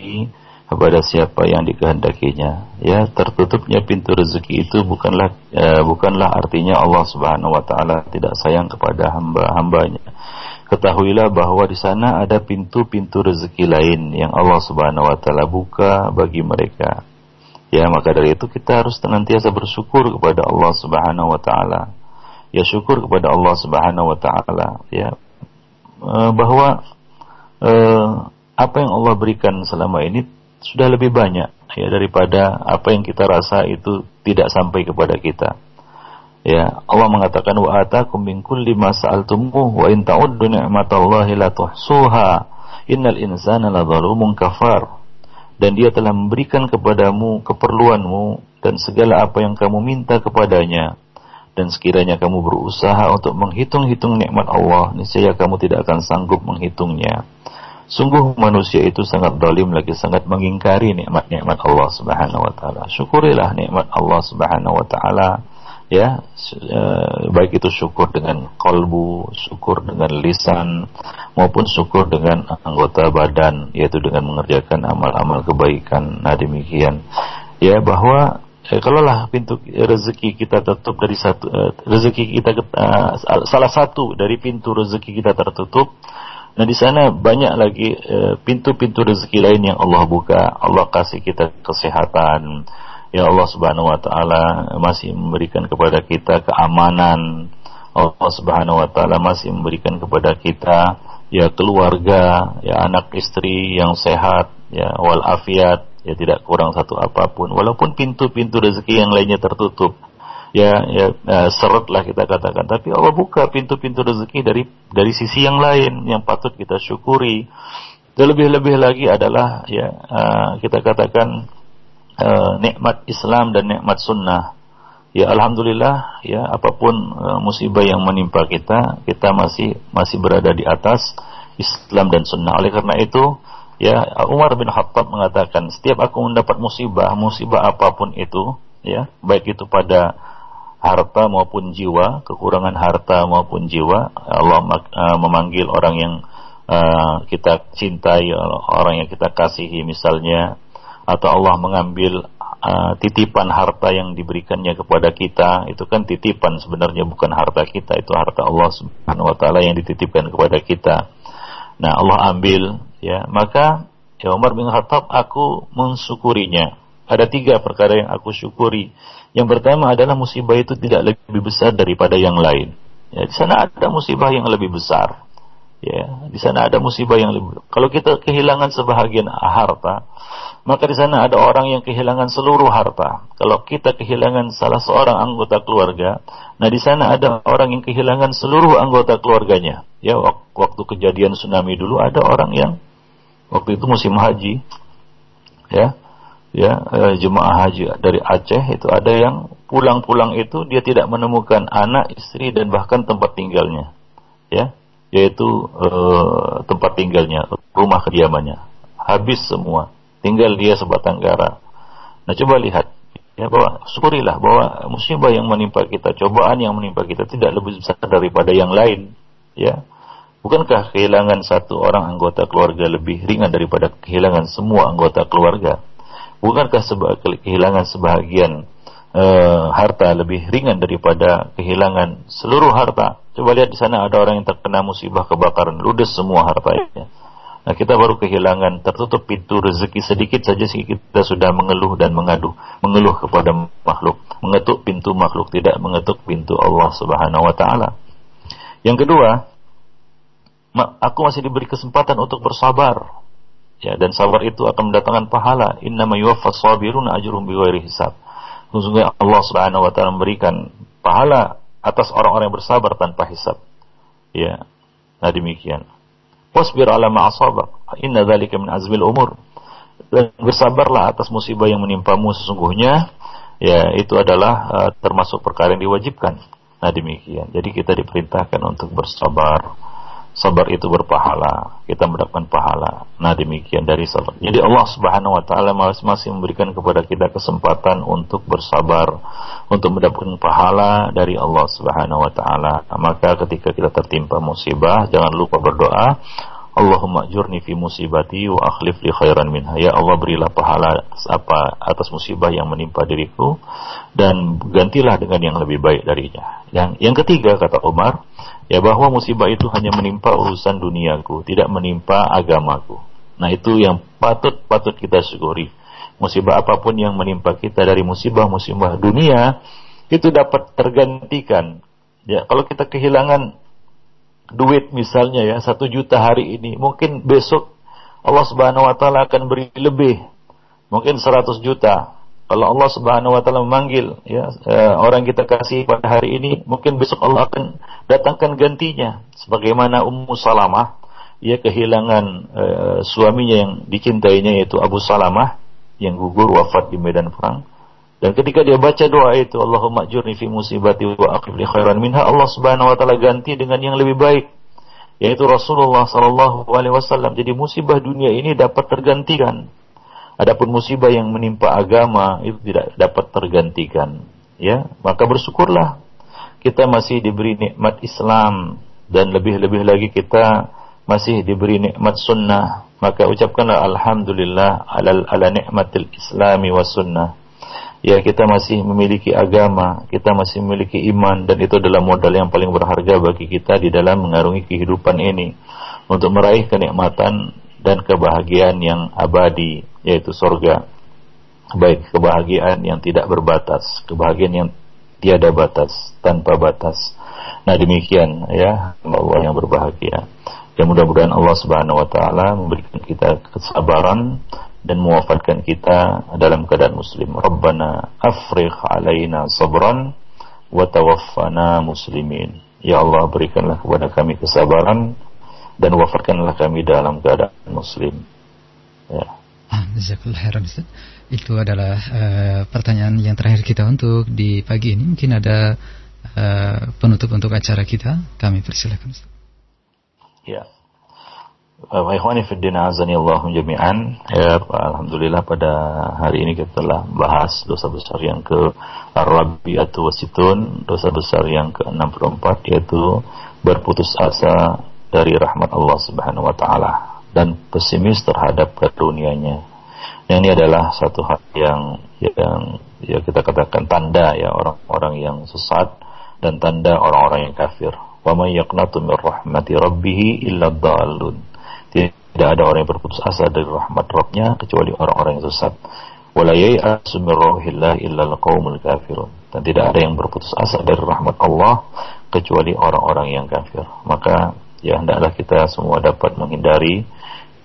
kepada siapa yang dikehendakinya. Ya, tertutupnya pintu rezeki itu bukanlah e, bukanlah artinya Allah Subhanahu wa taala tidak sayang kepada hamba-hambanya. Ketahuilah bahwa di sana ada pintu-pintu rezeki lain yang Allah Subhanahu wa taala buka bagi mereka. Ya, maka dari itu kita harus senantiasa bersyukur kepada Allah Subhanahu wa taala. Ya, syukur kepada Allah Subhanahu wa taala, ya. E, bahwa e, apa yang Allah berikan selama ini sudah lebih banyak ya daripada apa yang kita rasa itu tidak sampai kepada kita. Ya, Allah mengatakan wa atakum min kulli ma sa'altumuh wa in ta'uddu ni'matallahi la tuhsuha. Innal insana ladzalumun kafar. Dan dia telah memberikan kepadamu keperluanmu dan segala apa yang kamu minta kepadanya. Dan sekiranya kamu berusaha untuk menghitung-hitung nikmat Allah, niscaya kamu tidak akan sanggup menghitungnya. Sungguh manusia itu sangat dolim lagi sangat mengingkari nikmat-nikmat Allah Subhanahu wa taala. Syukurilah nikmat Allah Subhanahu wa taala ya eh, baik itu syukur dengan kolbu, syukur dengan lisan maupun syukur dengan anggota badan yaitu dengan mengerjakan amal-amal kebaikan. Nah demikian ya bahwa eh, kalaulah pintu rezeki kita tertutup dari satu eh, rezeki kita eh, salah satu dari pintu rezeki kita tertutup Nah di sana banyak lagi eh, pintu-pintu rezeki lain yang Allah buka. Allah kasih kita kesehatan. Ya Allah Subhanahu wa taala masih memberikan kepada kita keamanan. Allah Subhanahu wa taala masih memberikan kepada kita ya keluarga, ya anak istri yang sehat, ya walafiat, ya tidak kurang satu apa pun. Walaupun pintu-pintu rezeki yang lainnya tertutup, ya ya uh, seret lah kita katakan. Tapi Allah buka pintu-pintu rezeki dari dari sisi yang lain yang patut kita syukuri. Dan lebih-lebih lagi adalah ya uh, kita katakan uh, nikmat Islam dan nikmat sunnah. Ya alhamdulillah ya apa pun uh, musibah yang menimpa kita kita masih masih berada di atas Islam dan sunnah. Oleh karena itu ya Umar bin Khattab mengatakan setiap aku mendapat musibah musibah apa pun itu ya baik itu pada harta maupun jiwa, kekurangan harta maupun jiwa, Allah uh, memanggil orang yang uh, kita cintai, orang yang kita kasihi misalnya, atau Allah mengambil uh, titipan harta yang diberikannya kepada kita itu kan titipan sebenarnya bukan harta kita itu harta Allah Subhanahu wa taala yang dititipkan kepada kita. Nah, Allah ambil ya, maka ya Umar bin Khattab aku mensyukurinya. Ada tiga perkara yang aku syukuri. Yang pertama adalah musibah itu tidak lebih besar daripada yang lain. Ya, di sana ada musibah yang lebih besar. Ya, di sana ada musibah yang lebih. Kalau kita kehilangan sebahagian harta, maka di sana ada orang yang kehilangan seluruh harta. Kalau kita kehilangan salah seorang anggota keluarga, nah di sana ada orang yang kehilangan seluruh anggota keluarganya. Ya, waktu kejadian tsunami dulu ada orang yang waktu itu musim haji, ya, ya eh, jemaah haji dari Aceh itu ada yang pulang-pulang itu dia tidak menemukan anak, istri dan bahkan tempat tinggalnya, ya yaitu uh, tempat tinggalnya, rumah kediamannya. Habis semua, tinggal dia sebatang kara. Nah coba lihat, ya bahwa syukurilah bahwa musibah yang menimpa kita, cobaan yang menimpa kita tidak lebih besar daripada yang lain, ya. Bukankah kehilangan satu orang anggota keluarga lebih ringan daripada kehilangan semua anggota keluarga? Bukankah seba kehilangan sebahagian uh, harta lebih ringan daripada kehilangan seluruh harta? Coba lihat di sana ada orang yang terkena musibah kebakaran, ludes semua hartanya. Nah kita baru kehilangan tertutup pintu rezeki sedikit saja sih kita sudah mengeluh dan mengadu, mengeluh kepada makhluk, mengetuk pintu makhluk tidak mengetuk pintu Allah Subhanahu wa taala. Yang kedua, aku masih diberi kesempatan untuk bersabar. Ya, dan sabar itu akan mendatangkan pahala. Inna ma yuwaffas sabiruna ajruhum bighairi hisab. Sesungguhnya Allah Subhanahu wa taala memberikan pahala atas orang-orang yang bersabar tanpa hisab. Ya. Nah demikian. Wasbir ala ma'asabak. Inna dzalika min azmil umur. Dan bersabarlah atas musibah yang menimpamu sesungguhnya ya itu adalah uh, termasuk perkara yang diwajibkan. Nah demikian. Jadi kita diperintahkan untuk bersabar sabar itu berpahala, kita mendapatkan pahala. Nah demikian dari sabar. Jadi Allah Subhanahu wa taala masih memberikan kepada kita kesempatan untuk bersabar, untuk mendapatkan pahala dari Allah Subhanahu wa taala. Maka ketika kita tertimpa musibah, jangan lupa berdoa, Allahumma jurni fi musibati wa akhlif li khairan minha. Ya Allah berilah pahala apa atas musibah yang menimpa diriku dan gantilah dengan yang lebih baik darinya. Yang yang ketiga kata Umar, ya bahwa musibah itu hanya menimpa urusan duniaku, tidak menimpa agamaku. Nah, itu yang patut-patut kita syukuri. Musibah apa pun yang menimpa kita dari musibah-musibah dunia itu dapat tergantikan. Ya, kalau kita kehilangan duit misalnya ya satu juta hari ini, mungkin besok Allah Subhanahu Wa Taala akan beri lebih, mungkin seratus juta. Kalau Allah Subhanahu wa taala memanggil ya eh, orang kita kasih pada hari ini, mungkin besok Allah akan datangkan gantinya. Sebagaimana Ummu Salamah, ia kehilangan eh, suaminya yang dicintainya yaitu Abu Salamah yang gugur wafat di medan perang. Dan ketika dia baca doa itu, Allahumma jurni fi musibati wa aqib li khairan minha, Allah Subhanahu wa taala ganti dengan yang lebih baik yaitu Rasulullah sallallahu alaihi wasallam. Jadi musibah dunia ini dapat tergantikan Adapun musibah yang menimpa agama itu tidak dapat tergantikan. Ya, maka bersyukurlah kita masih diberi nikmat Islam dan lebih-lebih lagi kita masih diberi nikmat sunnah. Maka ucapkanlah alhamdulillah ala ala nikmatil islami wa sunnah. Ya kita masih memiliki agama, kita masih memiliki iman dan itu adalah modal yang paling berharga bagi kita di dalam mengarungi kehidupan ini untuk meraih kenikmatan dan kebahagiaan yang abadi yaitu surga baik kebahagiaan yang tidak berbatas kebahagiaan yang tiada batas tanpa batas. Nah demikian ya Allah yang berbahagia. Dan mudah-mudahan Allah Subhanahu wa taala memberikan kita kesabaran dan mewafatkan kita dalam keadaan muslim. Rabbana afrigh alaina sabran wa tawaffana muslimin. Ya Allah berikanlah kepada kami kesabaran dan wafatkanlah kami dalam keadaan muslim. Ya Ah, Itu adalah uh, pertanyaan yang terakhir kita untuk di pagi ini. Mungkin ada uh, penutup untuk acara kita. Kami persilakan. Ya. Wa Allah jami'an. Ya, alhamdulillah pada hari ini kita telah bahas dosa besar yang ke Rabi'atu wasitun, dosa besar yang ke-64 yaitu berputus asa dari rahmat Allah Subhanahu wa taala dan pesimis terhadap karunia-Nya. Nah, ini adalah satu hal yang yang ya kita katakan tanda ya orang-orang yang sesat dan tanda orang-orang yang kafir. Wa may yaqnatu min rahmati rabbih illa dhallun. Tidak ada orang yang berputus asa dari rahmat Rabbnya kecuali orang-orang yang sesat. Wala yai'asu min illa al-qaumul kafirun. Dan tidak ada yang berputus asa dari rahmat Allah kecuali orang-orang yang kafir. Maka ya hendaklah kita semua dapat menghindari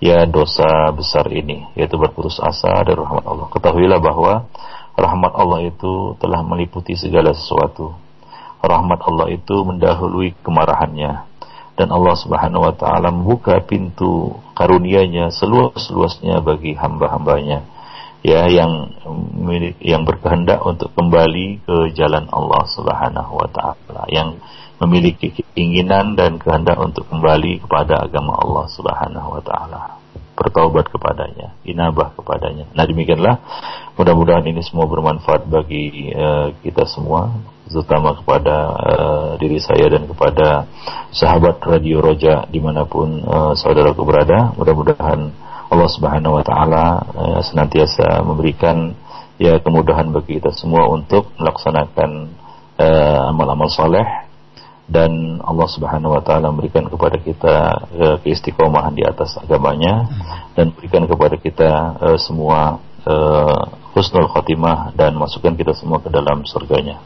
ya dosa besar ini yaitu berputus asa dari rahmat Allah. Ketahuilah bahwa rahmat Allah itu telah meliputi segala sesuatu. Rahmat Allah itu mendahului kemarahannya dan Allah Subhanahu wa taala membuka pintu karunia-Nya seluas-luasnya bagi hamba-hambanya ya yang yang berkehendak untuk kembali ke jalan Allah Subhanahu wa taala yang memiliki keinginan dan kehendak untuk kembali kepada agama Allah Subhanahu wa taala. Bertaubat kepadanya inabah kepadanya. Nah demikianlah. Mudah-mudahan ini semua bermanfaat bagi uh, kita semua terutama kepada uh, diri saya dan kepada sahabat Radio Roja di mana pun uh, saudaraku berada. Mudah-mudahan Allah Subhanahu Wa Taala uh, senantiasa memberikan ya kemudahan bagi kita semua untuk melaksanakan amal-amal uh, soleh dan Allah Subhanahu wa taala memberikan kepada kita uh, keistiqomahan di atas agamanya dan berikan kepada kita uh, semua uh, husnul khotimah dan masukkan kita semua ke dalam surganya.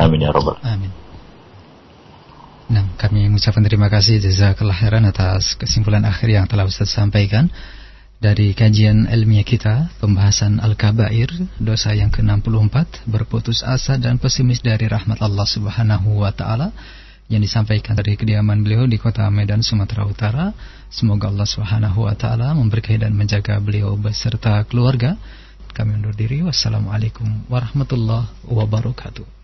Amin ya rabbal. Amin. Nah, kami mengucapkan terima kasih jazakallah khairan atas kesimpulan akhir yang telah Ustaz sampaikan dari kajian ilmiah kita pembahasan Al-Kabair dosa yang ke-64 berputus asa dan pesimis dari rahmat Allah Subhanahu wa taala yang disampaikan dari kediaman beliau di kota Medan, Sumatera Utara. Semoga Allah Subhanahu wa taala memberkahi dan menjaga beliau beserta keluarga. Kami undur diri. Wassalamualaikum warahmatullahi wabarakatuh.